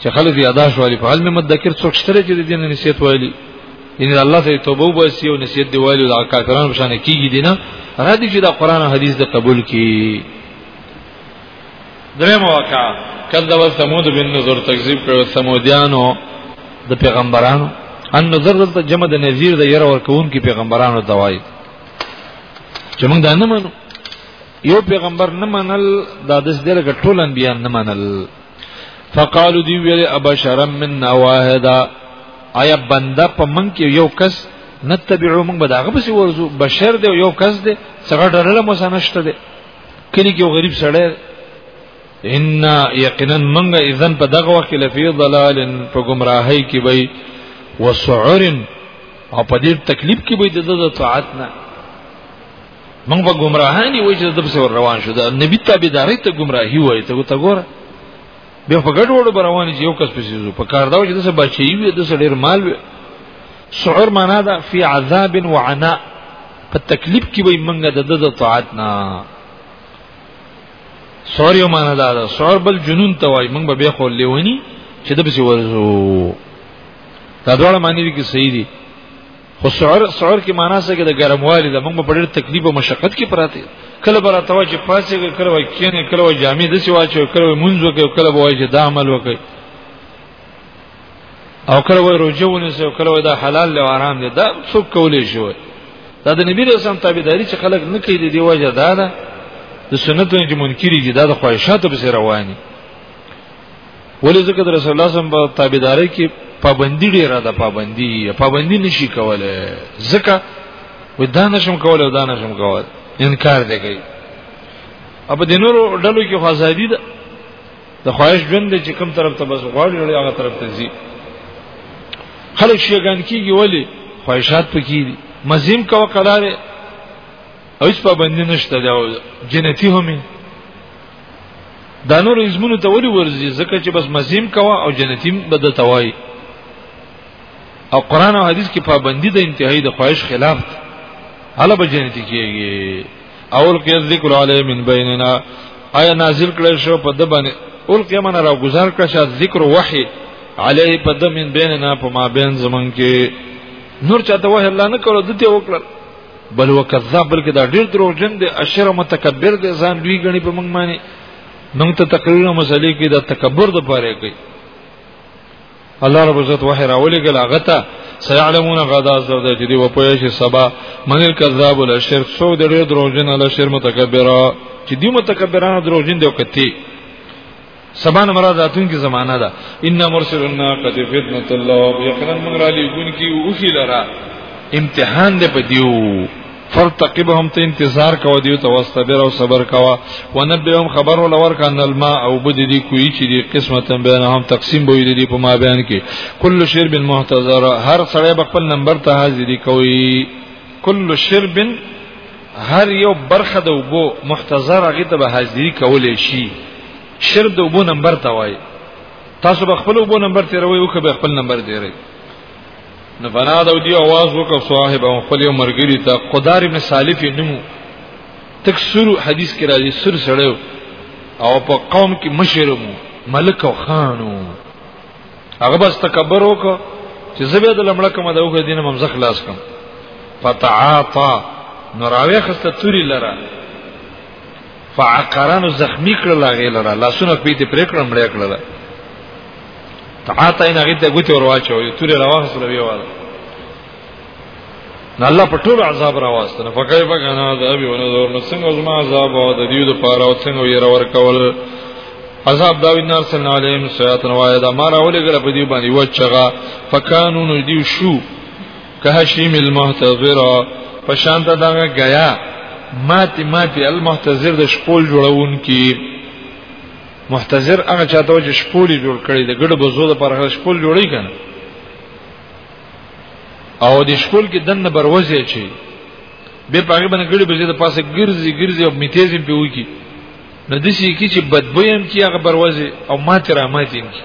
چې خلک یې ادا شو په علم مدکر څوک شته چې د دین نصیحت وایلی ان الله ته توبه وباسي او نصیحت دی وایلی او کافرانو بشانه کیږي دینه را دي چې دا قران او حدیث د قبول کی درې موقع کذب ثمود بن نذر تکذیب کړو ثمودیانو د پیغمبرانو ان نذر دلته جمع د نذیر د ير ور کون کی پیغمبرانو توای چې موږ دا نه منو یو پیغمبر نه منل دا د دې لګ ټول انبیا نه منل فقالو دی ویل ابشرا منا واحدا آیا بنده په من کې یو کس نتبعو موږ به داغه پسې ورزو بشر دی یو کس دی څنګه ډرله مو سنشته دی کلی کې غریب سړی ان یقینا موږ اذن په دغه وخت لفی ضلال په گمراهی کې وي وسعر او په دې تکلیف کې وي د طاعت نه موږ په گمراهانی وای چې د څه روان شو دا نبی تابعداري ته گمراهي وای ته ته ګوره بیا په ګډ وړو روان چې یو کس پسې زو په کار دا چې د څه بچي وي د څه ډیر مال وي سعور معنا دا فی عذاب وعنا په تکلیف کې وای موږ د د طاعت نه سعور یو معنا دا دا سعور بل جنون ته وای موږ به بیا خو لیونی چې د څه ورزو دا ډول معنی دي کې صحیح دي خو سعر سعر کې معنا څه کې د ګرموالي د موږ په ډېر تکلیف او مشقت کې پراته کله بر اتوا چې پاسې کې کله وای کینې کله وای جامې د سی واچو کله وای منځ وکړي کله وای چې دا عمل وکړي او کله وای روزه ونیسي او کله وای دا حلال له آرام دي دا څوک کولې شوی دا د نبی رسول الله تابعداري چې خلک نه کوي دی وجه دا ده د سنتو چې منکري دي دا د خواهشاتو په رواني ولې ځکه د رسول الله صم په تابعداري کې پابندي ډیره ده پابندي پابندي نشي کوله ځکه ودانه شم کوله ودانه شم کوله انکار دی کوي اب د نورو ډلو کې خو ازادي ده د خواهش ژوند چې کوم طرف ته بس غواړي لري هغه طرف ته ځي خلک شیګان کیږي ولی خواهشات پکې دي مزیم کا وقلاره او هیڅ پابندی نشته دا جنتی هم دا نور اسمونو ته ولي ورزي ځکه چې بس مزیم کوا او جنتیم بد توای او قران او حدیث کې پابندي د انتهایی د خواهش خلاف هله به جنتی کیږي اول کې ذکر علی من بیننا آیا نازل کړل شو په د باندې اول کې من را گزار کړ شاد ذکر وحی علی په د من بیننا په ما بین زمون کې نور چاته وه الله نه کړو دته وکړل بل وکذاب بلکې دا ډیر دروغجن دی اشر متکبر دی ځان لوی غني په موږ باندې موږ ته تقریر مسلې کې دا تکبر د پاره کوي الله رب عزت وه راولې ګل هغه ته سيعلمون غدا زرد چې دی و پوهې شي سبا من الكذاب الاشر سو د ډیر دروغجن الاشر متکبر چې دی متکبرانه دروغجن دی او کتی سبا نه مراد راتلونکي زمانہ ده ان مرسل الناقه فتنه الله یقینا موږ را لېګون کی او خي لرا امتحان دې په دیو فلتقبهم ته انتظار کو دیو ته واستبر او صبر کوا ونبهم خبر ول ور کان الماء او بد دي کوی چې دي قسمت بینهم تقسیم بوی دي په ما بیان کې کل شرب محتضر هر سړی خپل نمبر ته حاضر کوي کل شرب هر یو برخه د وبو محتضر هغه ته به حاضری کولې شي شر د وبو نمبر ته وای تاسو به خپل وبو نمبر ته روي او که به خپل نمبر دی ری نو فنا د دی आवाज وکړ صاحب او خپل یو مرګری ته قدار ابن سالف نمو تک سر حدیث کې راځي سر سړیو او په قوم کې مشرمو ملک او خانو هغه بس تکبر وکړ چې زبې د لمړه کومه د وګړي دینه ممزه خلاص کم فتعاطا نراوی خسته توري لره فعقرانو زخمی کړل هغه لره لاسونه په دې پرې کړم مړ کړل تعاطا نه غیته ګوتې ورواچو یو توري راوخسل ویواله نه الله په ټول عذاب راوستنه فکای په غنا د ابي ونه زور نو څنګه زما عذاب او د دیو د پاره او څنګه یې راور کول عذاب دا وینار سن علیهم سیات نوای دا ما راولې ګل په دی باندې وچغه فکانو نو دیو شو که هشیم المحتضر پشان ته دا غیا ماتی ماتی المحتضر د شپول جوړون کی محتضر هغه چاته چې شپولې جوړ کړي د ګډ بزو د پاره شپول جوړی کنه او د شکول کې دنه بروزه چي به پاګه باندې ګړي بجې د پاسه ګرځي ګرځي او میتیزم په وکی نو د شي کې چې بدبویم کې هغه بروزه او ماته را ماته کې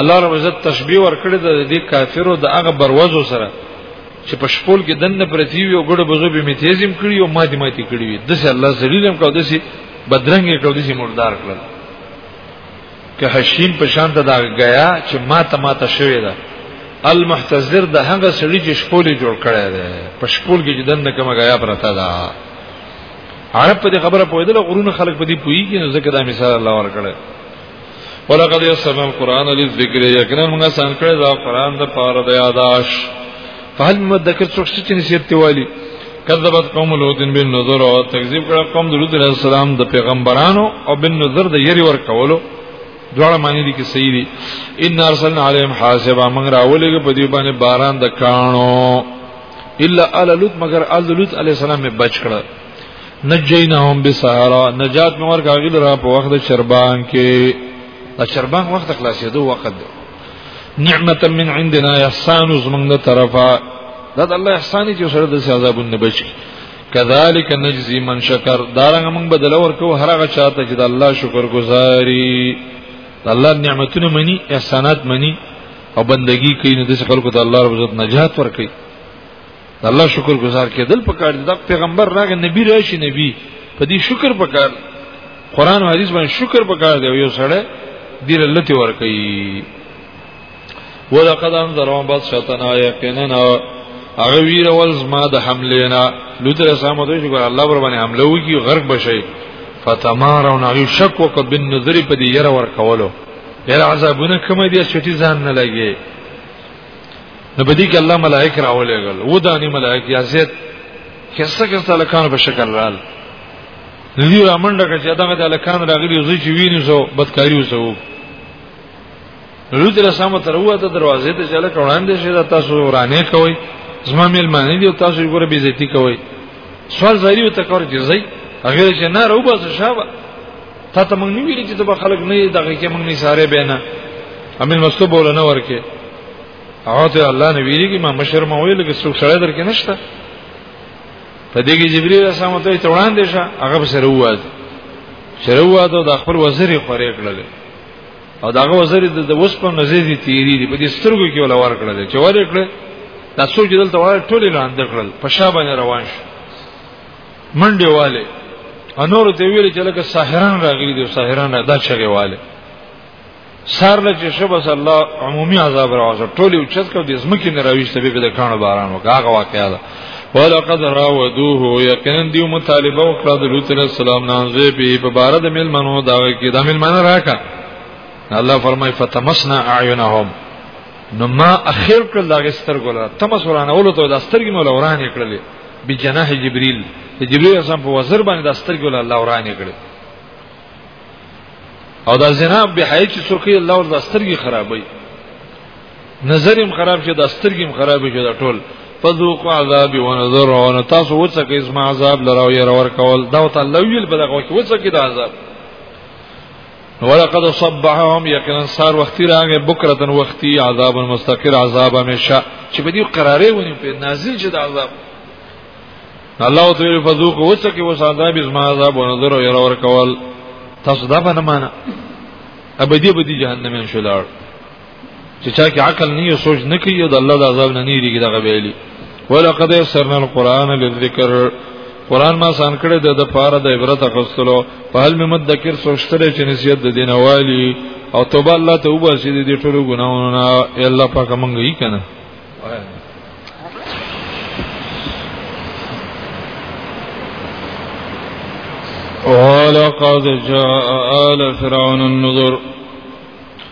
الله رب عزت تشبیه ورکړي د دې کافرو د هغه بروزو سره چې په شپول کې دنه پرتی وي او ګړو بزو به میتیزم کړی او ماته ماته کړی وي د څه الله ذلیلم کو د څه بدرنګ کو د څه مردار کړل که حشیم په شان ته دا غیا چې ما ته ما ته شوی ده المحتضر د هغه سړي چې شپولې جوړ کړی دی په شپول کې چې دنه کومه غیا پرته ده عرب په دې خبره پوهېدل غرونه خلک په دې پوېږي نو ځکه دا مثال الله ورکړی ولقد يسمع القرآن للذكر يقينا موږ سان کړی دا قرآن د پاره د یاداش فهل مدکر څوک چې نصیحت ته والی کذبت قوم لوط بن نذر او تکذیب کړه قوم لوط علیہ السلام د پیغمبرانو او بن نذر د یری ور کولو دواړه معنی دي کې صحیح دي ان ارسلنا علیهم حاسبا من راولګ په دې باندې باران د کانو الا ال لوط مگر ال لوط علیہ السلام می بچ کړه نجیناهم بسحرا نجات مور کاغل را په وخت شربان کې دا شربان وخت خلاصېدو وخت دی نعمت من عندنا احسان زمنګ طرفا دا د الله احسان چې سره د عذابونه بچ کذالک نجزی من شکر دارنګ موږ بدل ورکو هر هغه چاته چې د الله شکر گزاري د الله نعمتونه مني احسانات مني او بندگی کوي نو د خلکو ته الله رب عزت نجات ورکړي الله شکر گزار کېدل پکار دي دا پیغمبر راغی نبی راشي نبی په دې شکر پکار قران او حدیث باندې شکر پکار دی یو سره دې لته ور کوي ولقد انذرهم بطشتنا یقینا هغه ویر ول زما د حمله نه لوتر سامو دوی چې الله بر باندې حمله وکي غرق بشي فتمارو نه شک وک بن نظر په دې ير ور کولو ير عذابونه کوم دي چې ځان نه لګي نو په دې کې الله ملائک راولېګل و دانی ملائک یا زید کیسه کیسه لکان په شکل رال ندی را منډه کړ چې دغه د لکان راغلی زوی چې ویني سو بدکاری وسو لوتره سم تر وته دروازې ته چاله کړهاندې شه تاسو ورانه کوي زما مل معنی دی تاسو یې ګوره بیزتی کوي سوال زری ته کار جزئی هغه چې نه روبه شابه تا ته مونږ نه ویل چې ته به خلک نه دغه کې مونږ نه ساره بینا امین مستو بوله نه ورکه او ته الله نه ویریږي ما مشر ما ویل کې څوک سره درکې نشته په دې کې جبرئیل السلام ته ته وړاندې شه هغه سره وواد سره وواد د خپل وزیر خورې کړل او داغه وزیر د اوس په نزې دي تیری دي په دې سترګو کې ولا ور کړل چې ور کړل تاسو چې دلته وای ټول لاندې کړل په شابه روان شو منډه والے انور دی ویل چې لکه ساحران راغلي دي ساحران دا چغه والے سار له چې شبس الله عمومي عذاب راوځه ټولې اوچت کو د زمکه نه راويسته به د کانو باران وکاغه واقعا ده ولقد راودوه یقینا دیو مطالبه وکړه د لوط علیہ السلام نانځه به په بار د مل منو دا کې د مل من راکا الله فرمای فتمسنا اعینهم نو ما اخر کړل دا سترګو لا تمس ورانه ولته دا سترګې مول ورانه کړلې بجناح جبريل د جبريل اسلام په وزر باندې د سترګو له الله ورانه کړي او دا زنا به حی چې څوک الله ور د سترګي خرابوي نظر هم خراب شي د سترګي هم خراب شي دا ټول فذوق عذاب ونذر او تاسو وڅکه اسما عذاب لراو ير ور کول دا تعالی ویل بلغه کې وڅکه د عذاب ولقد صبحهم یقینا سار وختي راغې بکرتن وختي عذاب مستقر عذاب همیشه چې په دې قرارې ونی په نازل چې د عذاب الله تعالی فذوق وسکه وساده بز ما عذاب ونظر او ير ور کول تاسو دا باندې معنا ابدی ابدی جهنم ان شاء الله چې چا کې عقل نه یو سوچ نه کوي او د الله د عذاب نه نه ریږي دغه ویلي ولقد يسرنا القرآن للذکر قران ما سان کړه د پاره د عبرت غوښتلو په حل می مدکر سوچتره چې نصیحت د دین والی او توبه الله ته وباسي د دې ټولو ګناونو نه الله پاک مونږ یې کنه ولقد جاء آل فرعون النذر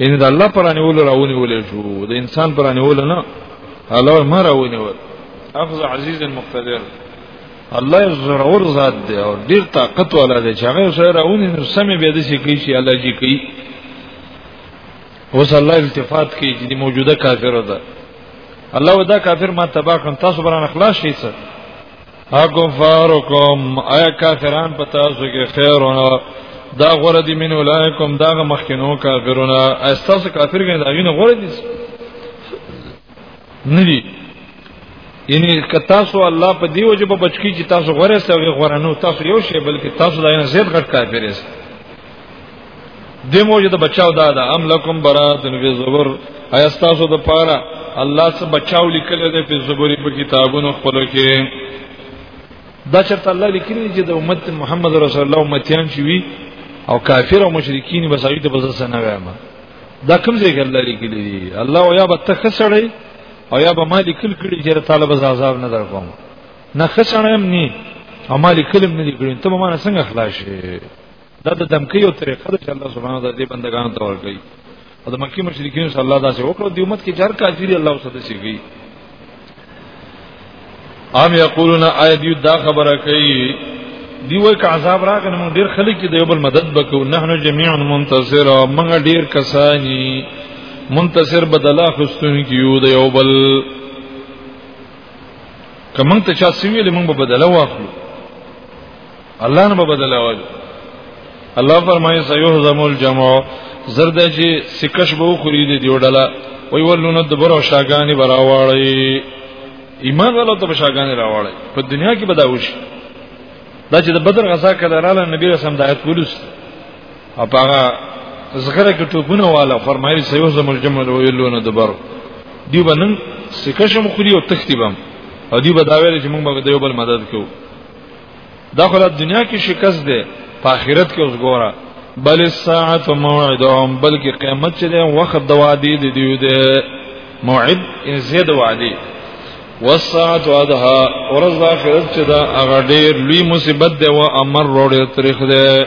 یعنی د الله پر انول راونی ولې شو د انسان پر انول نه الله ما راونی ول اخذ عزیز مقتدر الله زرور ذات دی او ډیر طاقت والا دی چې هغه سره راونی نو سمې به د شي کوي چې الله جی کوي اوس الله التفات کوي چې موجوده کافر ده الله ودا کافر ما تبا کړم تاسو بران خلاص شي څه اکفارکم ایا کافران پتا سو کې خیرونه دا غره دي من اولایکم دا مخکینو کافرونه استاس کافر غن دا غینه غره دي ندی یعنی که تاسو الله په دی وجه په بچکی چې تاسو غره سره غره نو تاسو یو شی بلکې تاسو دا نه زیات غټ کافر یې د موجوده بچاو دا ده ام لکم برات فی زبر ایا تاسو د پاره الله څخه بچاو لیکل دی په زبری په کتابونو خپل کې دا چرته الله لیکلی چې د امت محمد رسول الله امتیان چې وی او کافر او مشرکین بس هغه ته بزس نه وایم دا کوم ځای کې الله لیکلی دی الله او یا به تخسړی او یا به مالک کل کړي چې طالب عذاب نه در کوم نه خسړم نه او مالک کلم نه دی کړی ته ما نه څنګه خلاص شي دا د دمکی او طریقه ده چې الله سبحانه وتعالى دې بندگانو ته ورکړي او د مکی مشرکین صلی الله داسې وکړو د امت کې جر کافر الله وسته سیږي ام یقولون آی دیو دا خبره کوي دیو که عذاب راغی نو ډیر خلک دی بل مدد وکړو نحنو جميعا منتصر او موږ ډیر کسانی منتصر بدلا خستون کیو دی یو بل کمن ته چا سیویل موږ بدلا واخلو الله نه بدل اول الله فرمایي سيهزم الجمع زرد چې سکش به خوري دي دیوډلا وی ولون د برو شاګانی براواړی ایمان ولو ته شاګانی راواړی په دنیا کې بداوش دا چې د بدر غزا کړه لاله نبی رسول د آیت ولوس او هغه زغره کې ټوپونه والا فرمایي سيهزم الجمع ویلون د برو دی بنن سکشم خوري او تختیبم او دی بداوی چې موږ به د یو بل مدد کوو دا خو دنیا کې شکست ده په آخرت کې اوس ګوره بل الساعه موعدهم بلکې قیامت چې ده وخت د وادي دی دی ده موعد ان زید وادي والساعه ادها ورځ د آخرت چې ده هغه ډېر لوی مصیبت ده او امر روړې تاریخ ده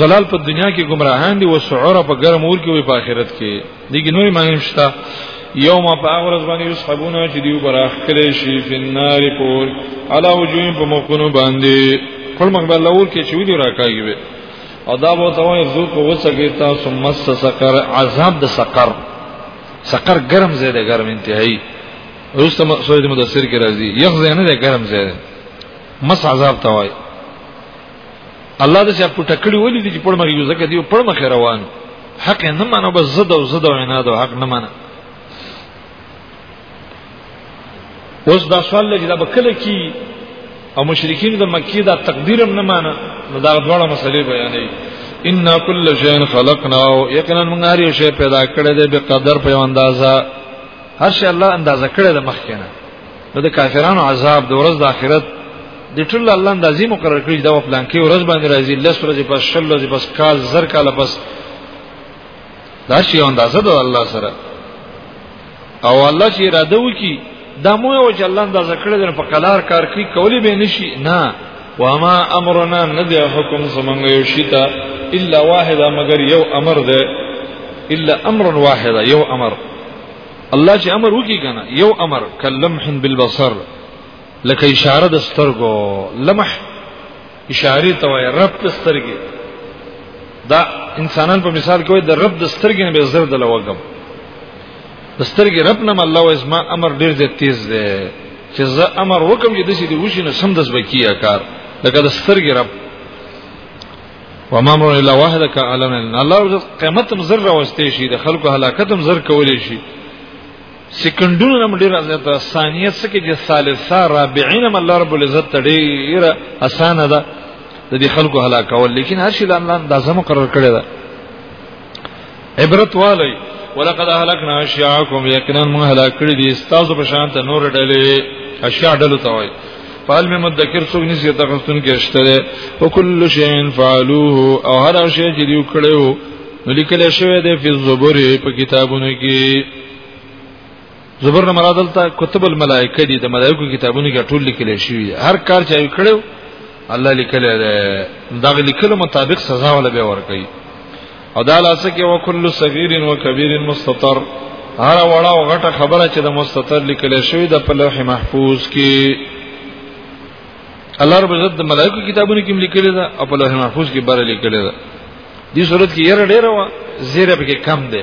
زلال په دنیا کې گمراهان دي او سعور په ګرم اور کې وي په آخرت کې دغه نورې معنی مشته یوم په هغه ورځ باندې یصحبون چې دیو براخ کړي شي په نار پور علا وجوه په مخونو باندې خپل مقبل لور کې چې ویلو راکاږي وي او دا به ته وایي زو کو وسګي تاسو مس سقر عذاب د سقر سقر ګرم زیاده ګرم انتهایی روسته سورې مدثر کې راځي یخ زینه ده ګرم زیاده مس عذاب ته وایي الله د څه پټ کړی ولې دي چې پړ مګي زکه دی پړ مخ روان حق نه منو بس زده او زده او نه دا حق نه منو اوس دا سوال لږ دا بکله کی او مشرکین د مکی دا تقدیرم نه مانه نو دا ډول مسلې بیانې ان کل شین خلقنا یقینا موږ هر یو شی پیدا کړی دی به قدر په اندازا هر شی الله اندازه کړی د مخ کنه نو د کافرانو عذاب د ورځ د آخرت د ټول الله اندازې مقرر کړی دا پلان کې ورځ باندې راځي لس ورځې پس شل ورځې پس کال زر کال پس دا شی اندازه د الله سره او الله چې اراده وکي دا مو یو چې الله اندازه کړی د په قلار کار کوي کولی به نشي نه وما امرنا ندی حکم زمنګ یو شیتا الا واحده مگر یو امر ده الا امر واحده یو امر الله چې امر وکي کنه یو امر کلمح بالبصر لکه اشاره د سترګو لمح اشاره ته وای رب د سترګې دا انسانان په مثال کې وای د رب د سترګې نه به زر د لوګم د سترګې رب نه الله وای زما امر ډیر زیات تیز دی چې زه امر وکم چې د سې دی وشي نه سم د زبکیه کار لکه د سترګې رب ومامر الا وحدك علم الله قیامت هم زر راوستي شي د خلکو هلاکت هم زر کولې شي سکندونو نم ډیر زیات ثانیه سکه چې ثالثه رابعین هم الله رب العزت ته ډیر اسانه ده د دې خلکو هلاکول لیکن هر شي لاندې اندازه مقرر کړی ده عبرت والی ولقد اهلكنا اشياعكم یقینا موږ هلاک کړی دي تاسو په شان ته نور ډلې اشیاء ډلو ته وایي فعل می مدکر څوک نشي تخصصن کې شته او کل شی فعلوه او هر شی چې دیو کړو نو لیکل شوی دی په زبر په کتابونو کې زبر نه مراد دلته کتب الملائکه دي د ملائکو کتابونو کې ټول لیکل شوی هر کار چې یو کړو الله لیکل دی دا لیکل مطابق سزا ولا به ور کوي او دا لاسه کې وکل صغیر و کبیر مستطر هر وړه او غټه خبره چې د مستطر لیکل شوی د په لوح محفوظ کې الله رب عزت د ملائکو کتابونو کې لیکل دی او په لوح محفوظ کې بره لیکل دی دې صورت کې یره ډیره و زیره به کم ده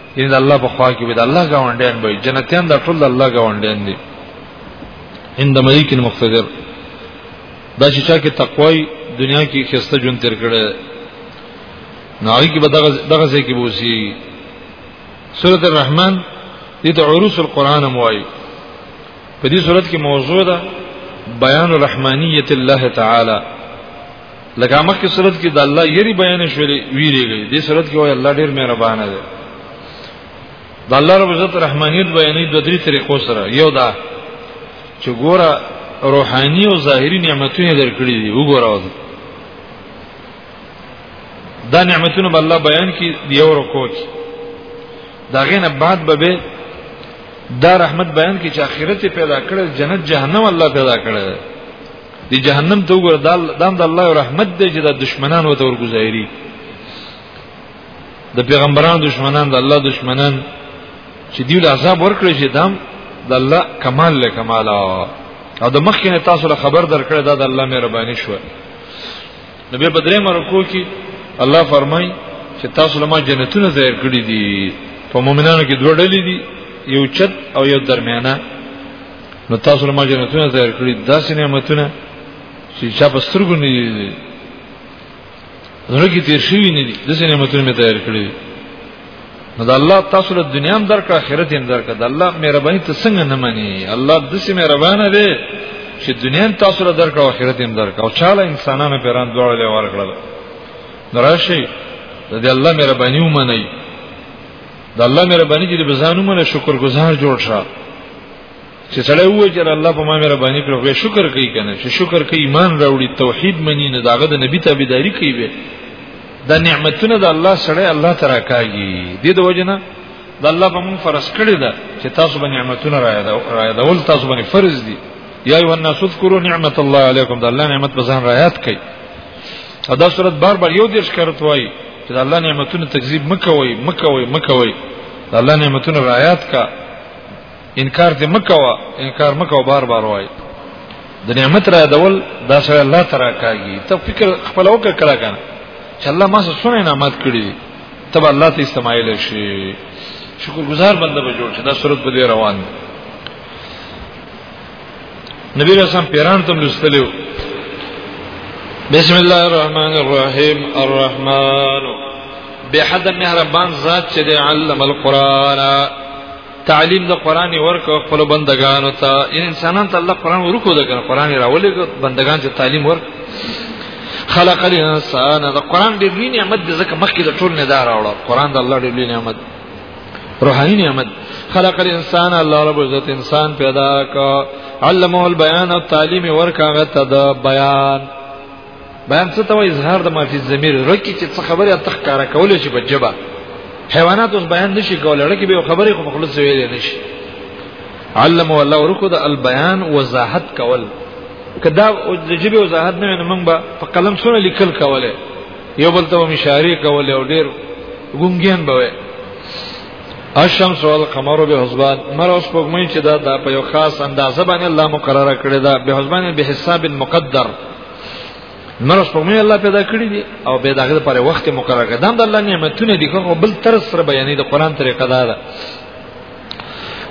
یعنی د الله په خوا کې به د الله گاونډیان به جنتیان د ټول د الله گاونډیان دي هند ملک مقتدر دا چې چا کې تقوی دنیا کې خسته جون تیر کړي ناری کې به دغه دغه ځای کې بوسي سورۃ الرحمن دې ته عروس القرآن موایي په دې سورۃ کې موضوع ده بیان رحمانیت الله تعالی لکه مخکې صورت کې د الله یری بیان شولې ویریږي دې صورت کې وای الله ډیر مهربان دی د الله رب عزت رحمانیت بیانې د درې طریقو سره یو دا چې ګوره روحاني او ظاهري نعمتونه درکړي دي وګوره دا نعمتونه بل الله بیان کی دی او رکو کی دا غینه بعد به به دا رحمت بیان کی چې اخرت پیدا کړل جنت جهنم الله پیدا کړل دی جهنم ته وګوره دا دام د الله رحمت دی چې د دشمنان وته ورګزایري د پیغمبرانو دشمنان د الله دشمنان چې دیو له عذاب ورکړي چې دام د الله کمال له کمال او د مخکنه تاسو له خبر درکړه دا د الله مهرباني شو نبی په درې مرکو کې الله فرمای چې تاسو له ما جنتونه ظاهر کړی دي په مؤمنانو کې دوه ډلې دي یو چت او یو درمیانه نو تاسو له ما جنتونه تیار کړی داسې نعمتونه چې چا په سترګو نه دي زړه کې تیر شوی نه دي داسې نعمتونه مې تیار کړی نو د الله تاسو له دنیا هم درک آخرت هم درک د الله مهرباني ته څنګه نه مانی الله داسې مهربانه دی چې دنیا تاسو له درک او آخرت هم درک او چاله انسانانو پیران دواړه له ورکړل دراشي د دې الله مهرباني ومني د الله مهرباني چې به ځانو منه شکر گزار جوړ شه چې سړی وو چې الله په ما مې ربانی پر غوې شکر کوي کنه چې شکر کوي ایمان راوړي توحید مني نه داغه د نبی تابعداري کوي به دا نعمتونه د الله سره الله ترا کوي د دې وجنه د الله په مون فرض کړی دا چې تاسو باندې نعمتونه راياد اول تاسو باندې فرض دي یا ایو الناس اذکروا نعمت الله علیکم د الله نعمت په ځان رايات کړئ دا صورت بار بار یو دیش کرت وای چې د الله نعمتونو تکذیب مکوئ مکوئ مکوئ د الله نعمتونو رايات کا انکار دې مکوا انکار مکوا بار بار وای د نعمت را دول دا سره الله تعالی کوي ته فکر خپل وکړه کړه کنه چې الله ما سره سونه نعمت کړی تب الله ته استمایل شي شکر گزار بنده به جوړ شي دا صورت به روان دي نبی رسول پیران تم لستلو بسم الله الرحمن الرحیم الرحمن بحد مهربان ذات چې دی علم القرآن تعلیم د قران ورکو خپل بندگانو ته ان انسانان ته الله قران ورکو د قران راولې بندگان ته تعلیم ورک خلق الانسان د قران د لوی نعمت د زکه مخکې د ټول نه دار راوړ قران د الله د لوی نعمت روحاني نعمت خلق الانسان الله رب عزت انسان پیدا کا علمه البيان او تعلیم ورکاغه ته د بیان بیان څه ته وایي اظهار د مافي ضمیر رکی چې څه خبره تخ کارا کول شي په جبا حیوانات اوس بیان نشي کولای لکه به خبره خو مخلص ویل نشي علم الله ورکو د البيان وضاحت کول کدا د جبه وضاحت نه موږ په قلم سره لیکل کوله یو بل ته مشاری کول او ډیر ګونګین بوي الشمس والقمر بحسبان مر اوس پګمې چې دا د په یو خاص اندازه باندې الله مقرره کړی دا به حسبان به حساب مقدر مر اوس پګمې الله پیدا کړی دی او به داغه پر وخت مقرره کړی دا د الله نعمتونه دي خو بل تر سره بیانې د قران طریقه دا ده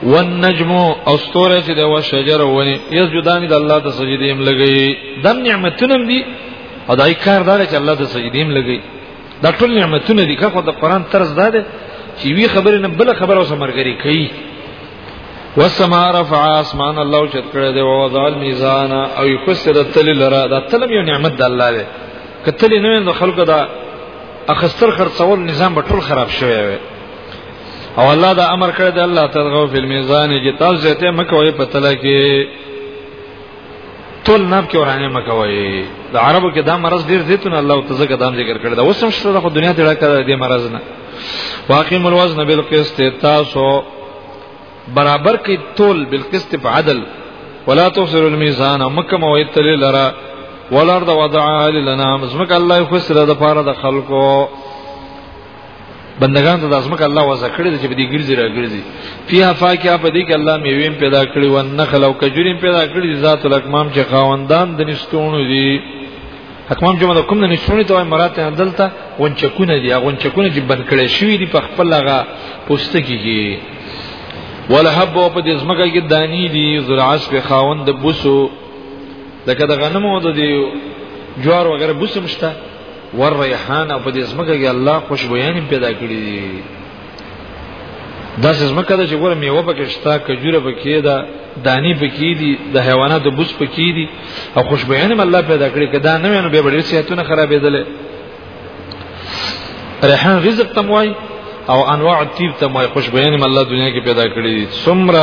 والنجم او ستوره چې د وشجر ونی یسجدان د الله د سجدې هم لګي د نعمتونه دي او دای کار دار چې الله د سجدې هم لګي دا ټول نعمتونه دي که خو د قران طرز دا ده چې وی خبره نه بل خبره اوسه مرګري کوي والسما رفع اسمان الله چت کړه دی او وضع الميزان او يكسر التل لرا دا تلم یو نعمت د الله دی کتل نه نو خلکو دا اخستر خرڅول نظام به ټول خراب شوی وي او الله دا امر کړی دی الله تلغو فی المیزان کې تاسو زیاته مکوې په تله کې تول ناب کې ورانه مکوې د عربو کې دا مرض ډیر زیتون الله تزګه دام ذکر کړی دا اوس هم شته خو دنیا ته ډکه دی مرض نه واقیم الوزن بالقسط تاسو برابر کې تول بالقسط په عدل ولا تفسر الميزان مکه مو ایتل لرا ولر د وضع لنا مزمک الله خسر د پاره د خلکو بندگان ته د ازمکه الله وځ کړی چې په دې ګرځي را ګرځي فيها فاکه په دې کې الله میوې پیدا کړی و نخل او کجوري پیدا کړی ذات الاکمام چې خاوندان د نشټونو دي اکمام جمعه کوم نه نشونه ته مراد دلته ونچکونه دي هغه ونچکونه چې بند کړي شوی دي په خپل هغه پوستکی کې ولحب په دې زمګه کې دانی دي زرعس په خاوند بوسو لکه د غنمو د جوار وغیرہ بوسم شته ور ریحان او په دې زمکه کې الله خوشبویان پیدا کړی دي دا زمکه ده چې ګوره میوه پکې شته کجوره پکې ده دانی پکې دي د حیواناتو بوس پکې دي او خوشبویان هم الله پیدا کړی کدا نه وینو به ډېر صحتونه خرابېدل ریحان رزق تموای او انواع الطيب تموای خوشبویان هم الله دنیا کې پیدا کړی دي څومره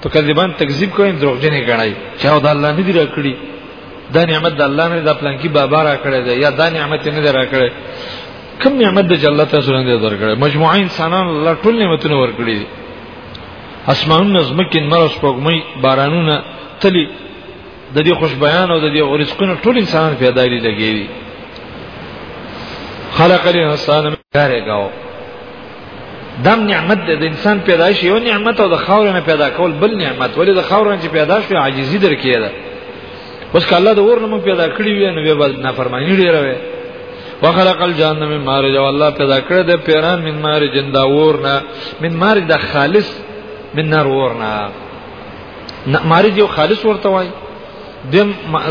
په کذبان تکذیب کوي دروغجن غنای چې او د الله نه دی راکړي دا نعمت د الله نه د پلان کې بابا راکړی دی یا دا نعمت نه دی راکړی کوم نعمت د الله تاسو نه دی درکړی مجموعه انسانان الله ټول نعمتونه ورکړي دي اسمانونه زمکه نور سپوږمۍ بارانونه تلی د دې خوش بیان او د دې رزقونو ټول انسان پیدا لري لګي خلق الانسان من کار کاو دم نعمت د انسان پیدایش یو نعمت او د خاور نه پیدا کول بل نعمت ولې د خاور نه پیدا شو عاجزي درکې ده اوس که الله د اور نه پیدا کړی وي نو به نافرمانی ډیر وي وخلق الجنه من مارج او الله پیدا کړی د پیران من مارج دا ورنا من مارج د خالص من نار ورنا نه مارج یو خالص ورته وای د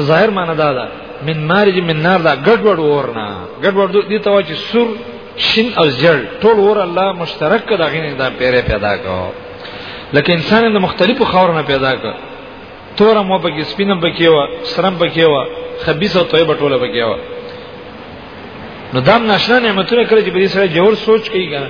ظاهر معنی دا ده من مارج من نار دا ګډوډ ورنا ګډوډ دي ته چې سور شین او زړ ټول ور الله مشترک دا غینه دا پیره پیدا کو لکه انسان د مختلفو خاورونو پیدا کو تور مو بګی سپینم بګی و سرم بګی و خبيث او طيبه ټوله بګی و نو دام ناشنا نعمتونه کړی چې په دې سره جوړ سوچ کوي کنه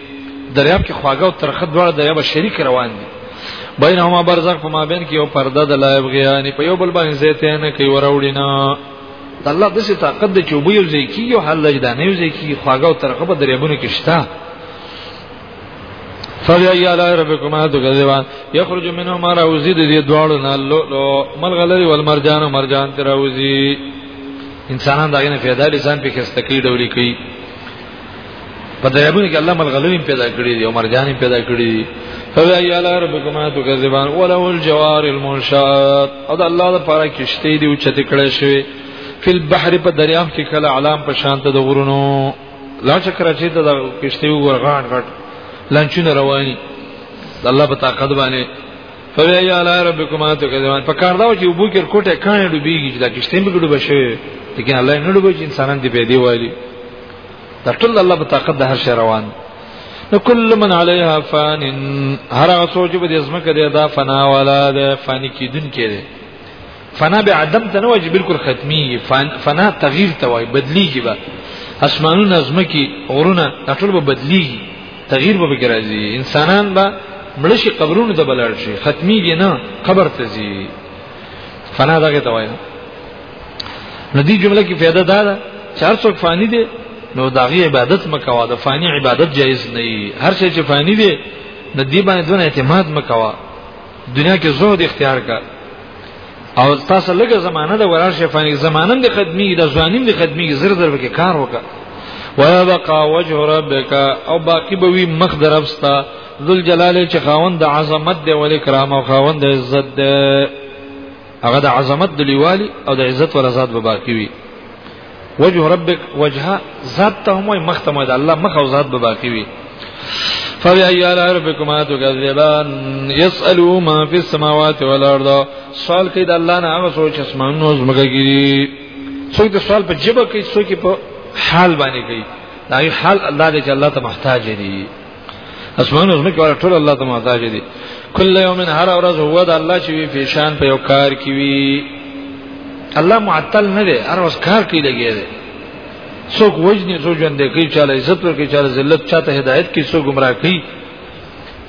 دریاب کې خواږه او ترخه دواړه دریاب شریک روان دي بینهما برزخ په مابین کې یو پرده د لایب غیانی په یو بل باندې زیته نه کوي وروړي نه د الله د څه طاقت د چوبې یو ځای کې یو حل لجدا نه یو ځای کې خواږه او ترخه په دریابونو کې شته فبأي آلاء ربكما تكذبان يخرج منهما راوزي دي دوړو نه لؤلؤ ملغلري والمرجان مرجان تراوزي انسانان داغه نه فایده لسان په کسته کې ډوري کوي په دریابونو کې الله ملغلرین پیدا کړی دی او مرجان پیدا کړی دی فبای اعلی ربکما تکذبان وله الجوار المنشات او د الله د پاره کشته دی او چته کړی شوی فل بحر په دریاب کې کله علام په شان ته د غرونو لا چکر چې ته د کشته وګور غاټ غاټ لنچونه رواني د الله په طاقت باندې فبای اعلی ربکما تکذبان په کار دا چې وبو کې کوټه کانه ډوبېږي چې دا کشته به ډوبه شي لیکن الله نه ډوبې انسانان دی پیدا وایي دا ټول الله په طاقت د هر شی روان نو کل من علیها فان هر هغه سوچ به د ازمکه دی دا فنا والا ده فانی کیدون کړي فنا به عدم ته نه وایي بالکل ختمي فنا تغییر ته وایي بدلیږي به اسمانونه ازمکه غرونه ټول به بدلیږي تغییر به کې راځي انسانان به ملشي قبرونو ته بلل شي ختميږي نه قبر ته ځي فنا دغه ته وایي نو دې جمله کې فائدہ دا ده چې هر څوک فانی دی نو داغي عبادت مکوا د فانی عبادت جایز نه هر شي چې فانی دی د دې باندې دونه اعتماد مکوا دنیا کې زهد اختیار کا او تاسو لږه زمانہ د ورار شفانی زمانم د خدمي د ځوانیم د خدمي زر زر کې کار وکا ويبقى وجه ربك او باقی به وی مخ دربستا ذل جلال چې خاوند د عظمت دی ول کرام او خاوند د عزت دی هغه د عظمت د لیوالي او د عزت ولا ذات به باقی وي وجه ربک وجه ذات ته هم مخ ته د الله مخ او ذات به باقی وي فبأي آلاء ربكما تكذبان يسألوا ما في السماوات والأرض سوال کوي د الله نه هغه سوچ اسمانونو زمګه کیږي څوک د سوال په جبه کوي څوک په حال باندې کوي دا حال الله دې چې الله ته محتاج دي اسمان او زمکه ټول الله ته محتاج دي کل یوم هر ورځ هو د الله چې وی په شان په یو کار کې وی الله معطل نه دی هر ورځ کار کوي لګي دی څوک وجني څوک ژوند کوي چاله عزت ورکړي چاله ذلت چاته هدایت کوي څوک گمراه کوي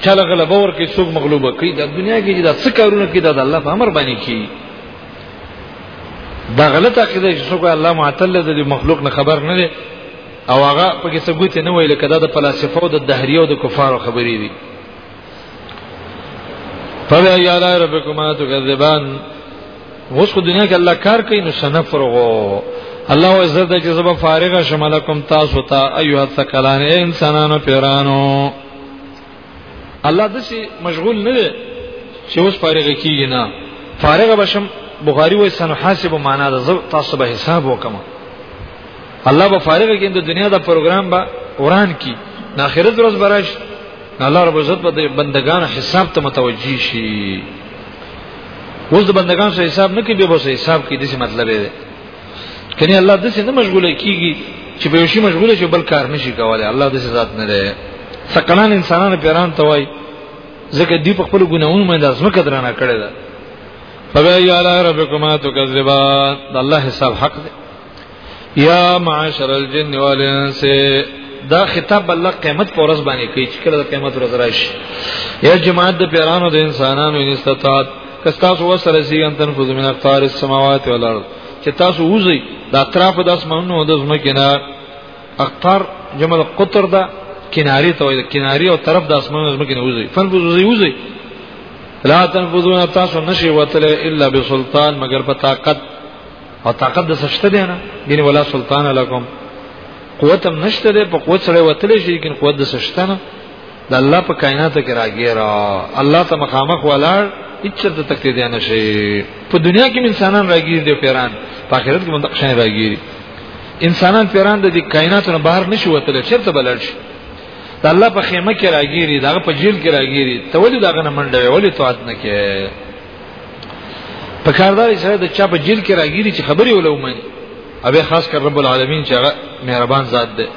چاله غلبه ورکړي څوک مغلوبه کوي د دنیا کې چې دا څه کارونه کوي دا د الله په امر باندې کوي دا غلطه عقیده چې څوک الله معطل دی د مخلوق نه خبر نه دی او هغه په کې څه ګوتې نه ویل کدا د فلسفه او د دهریو د کفارو خبرې دي فبیا یا لا ربکما تکذبان اوس خو دنیا کې الله کار کوي نو سنفرغو الله او عزت د جذبه فارغه شملکم تاسو ته ایها الثقلان انسانانو پیرانو الله دسی مشغول نه دی چې اوس فارغ کیږي نه فارغ بشم بخاری وای سن حاسب معنا ده تاسو به حساب وکم الله به فارغ کین د دنیا دا پروګرام به وران کی نه اخرت ورځ براش الله رب عزت به بندگان حساب ته متوجی شي اوس د بندگان سره حساب نه کوي به حساب کوي دسی مطلب دی کني الله د څه نه مشغوله کیږي چې به شي مشغوله شي بل کار نشي کولای الله د څه ذات نه دی سکلان انسانانو پیران ته وای ځکه دی په خپل ګناونو باندې ازمکه درانه کړی ده فبای علی ربکما تکذبان د الله حساب حق دی یا معاشر الجن والانس دا خطاب الله قیامت پر ورځ باندې کوي چې کله د قیامت ورځ راشي یا جماعت د پیرانو د انسانانو ان استطاعت که تاسو وسره زیان تن فوز من اقطار السماوات والارض چې تاسو وځي د اطراف د اسمانونو د زمکه نه اقطار جمل قطر ده کناری ته وایي کناری او طرف د اسمانونو زمکه نه وځي فن فوز وځي وځي لا تنفذون تاسو نشي وتل الا بسلطان مگر په طاقت او طاقت د سشته دی نه دین ولا سلطان لکم قوت هم نشته ده په قوت سره وتل شي لیکن قوت د سشته نه د الله په کائنات کې راګیرا الله ته مخامخ ولاړ هیڅ ته تکته دی نه شي په دنیا کې انسانان راګیر دي پیران په آخرت کې منطق شای راګیر انسانان پیران د دې کائناتو نه بهر نشي وتل چیرته بلل شي د الله په خیمه کې راګیری دا په جیل کې راګیری ته ولې دا غنه منډه ولې توات نه کې په کاردار سره د چا په جیل کې راګیری چې خبري ولومني او خاص کر رب العالمین چې هغه مهربان ذات دی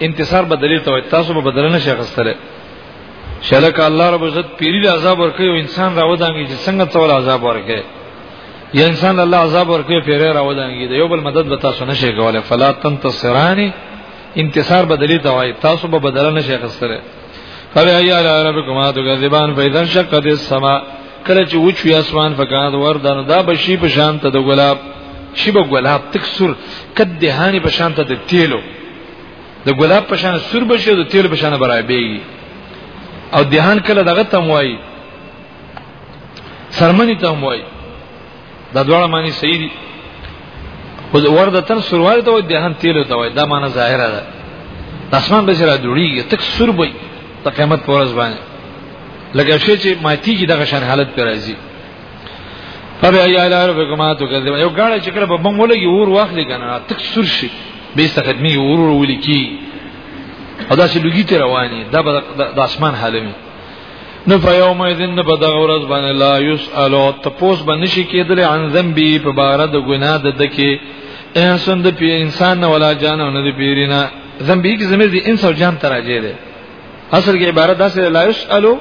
انتصار به دلیل ته تاسو به بدل نه شي غستره شلک الله رب عزت پیری عذاب ورکړي او انسان راودانګي چې څنګه تول عذاب ورکړي یا انسان الله عذاب ورکړي پیری راودانګي د یو بل مدد به تاسو نشي کولای فلا تنتصرانی انتصار بدلی ته وای تاسو به بدل نشي غستره فبأي آلاء ربكما تكذبان فإذا انشقت السماء کله چې وچوي اسمان فکان ور دنو دا بشي په شان ته د ګلاب شی به ګلاب تک سور کد دهانی په شان ته د تیلو د ګلاب په شان سور بشي او د تیلو په شان برای بیږي او دهان کله دغه تموای سرمنی تموای دا دواړه معنی صحیح دي خو ورده تر سروال ته وای د هم تیل ته وای دا معنی ظاهره ده اسمان به سره جوړیږي تک سور وي ته قیامت پر ورځ باندې لکه شی چې ماتیږي دغه شان حالت پر راځي پر ای اله ربکما تو کذب یو غاړه چې کړه بم ولګي اور واخلې کنه تک سور شي به استخدمي اور ولي کی ادا چې لګي ته رواني دا د اسمان حالمي نو فیوم اذن په دغه ورځ باندې لا یسالو تپوس باندې شي کېدل عن ذنبی په بار د ګناه د دکې انسان د پی انسان نه ولا جان نه د پیرینا ذنبی کې زمیر دي انس او جان تراجه ده اصل کې عبارت ده چې لا یسالو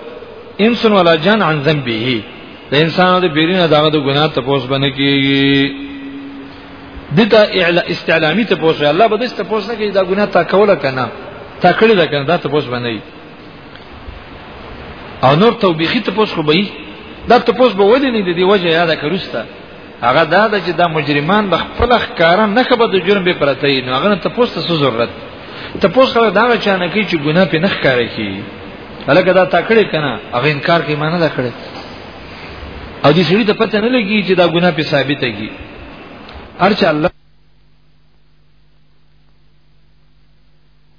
انسان ولا جان عن ذنبه د انسان د پیرینا دغه د ګناه تپوس باندې کېږي دته استعلامی تپوس الله به د تپوس نه کې دا ګناه تا کوله کنه تا کړی دا کنه دا تپوس باندې او نور توبېخي ته پوس خو به دا ته پوس به ولې نه دی وجه یاده کروسته هغه دا ده چې دا مجرمان به خپل ښکارا نه خبر د جرم به پرته نو هغه ته پوس ته ضرورت ته پوس خو دا چا نه کوي چې ګناه په نه ښکارا کی هلکه دا تکړه کنه هغه انکار کوي معنی دا کړی او دې سړي ته پته نه لګي چې دا ګناه په ثابته کی ارچ الله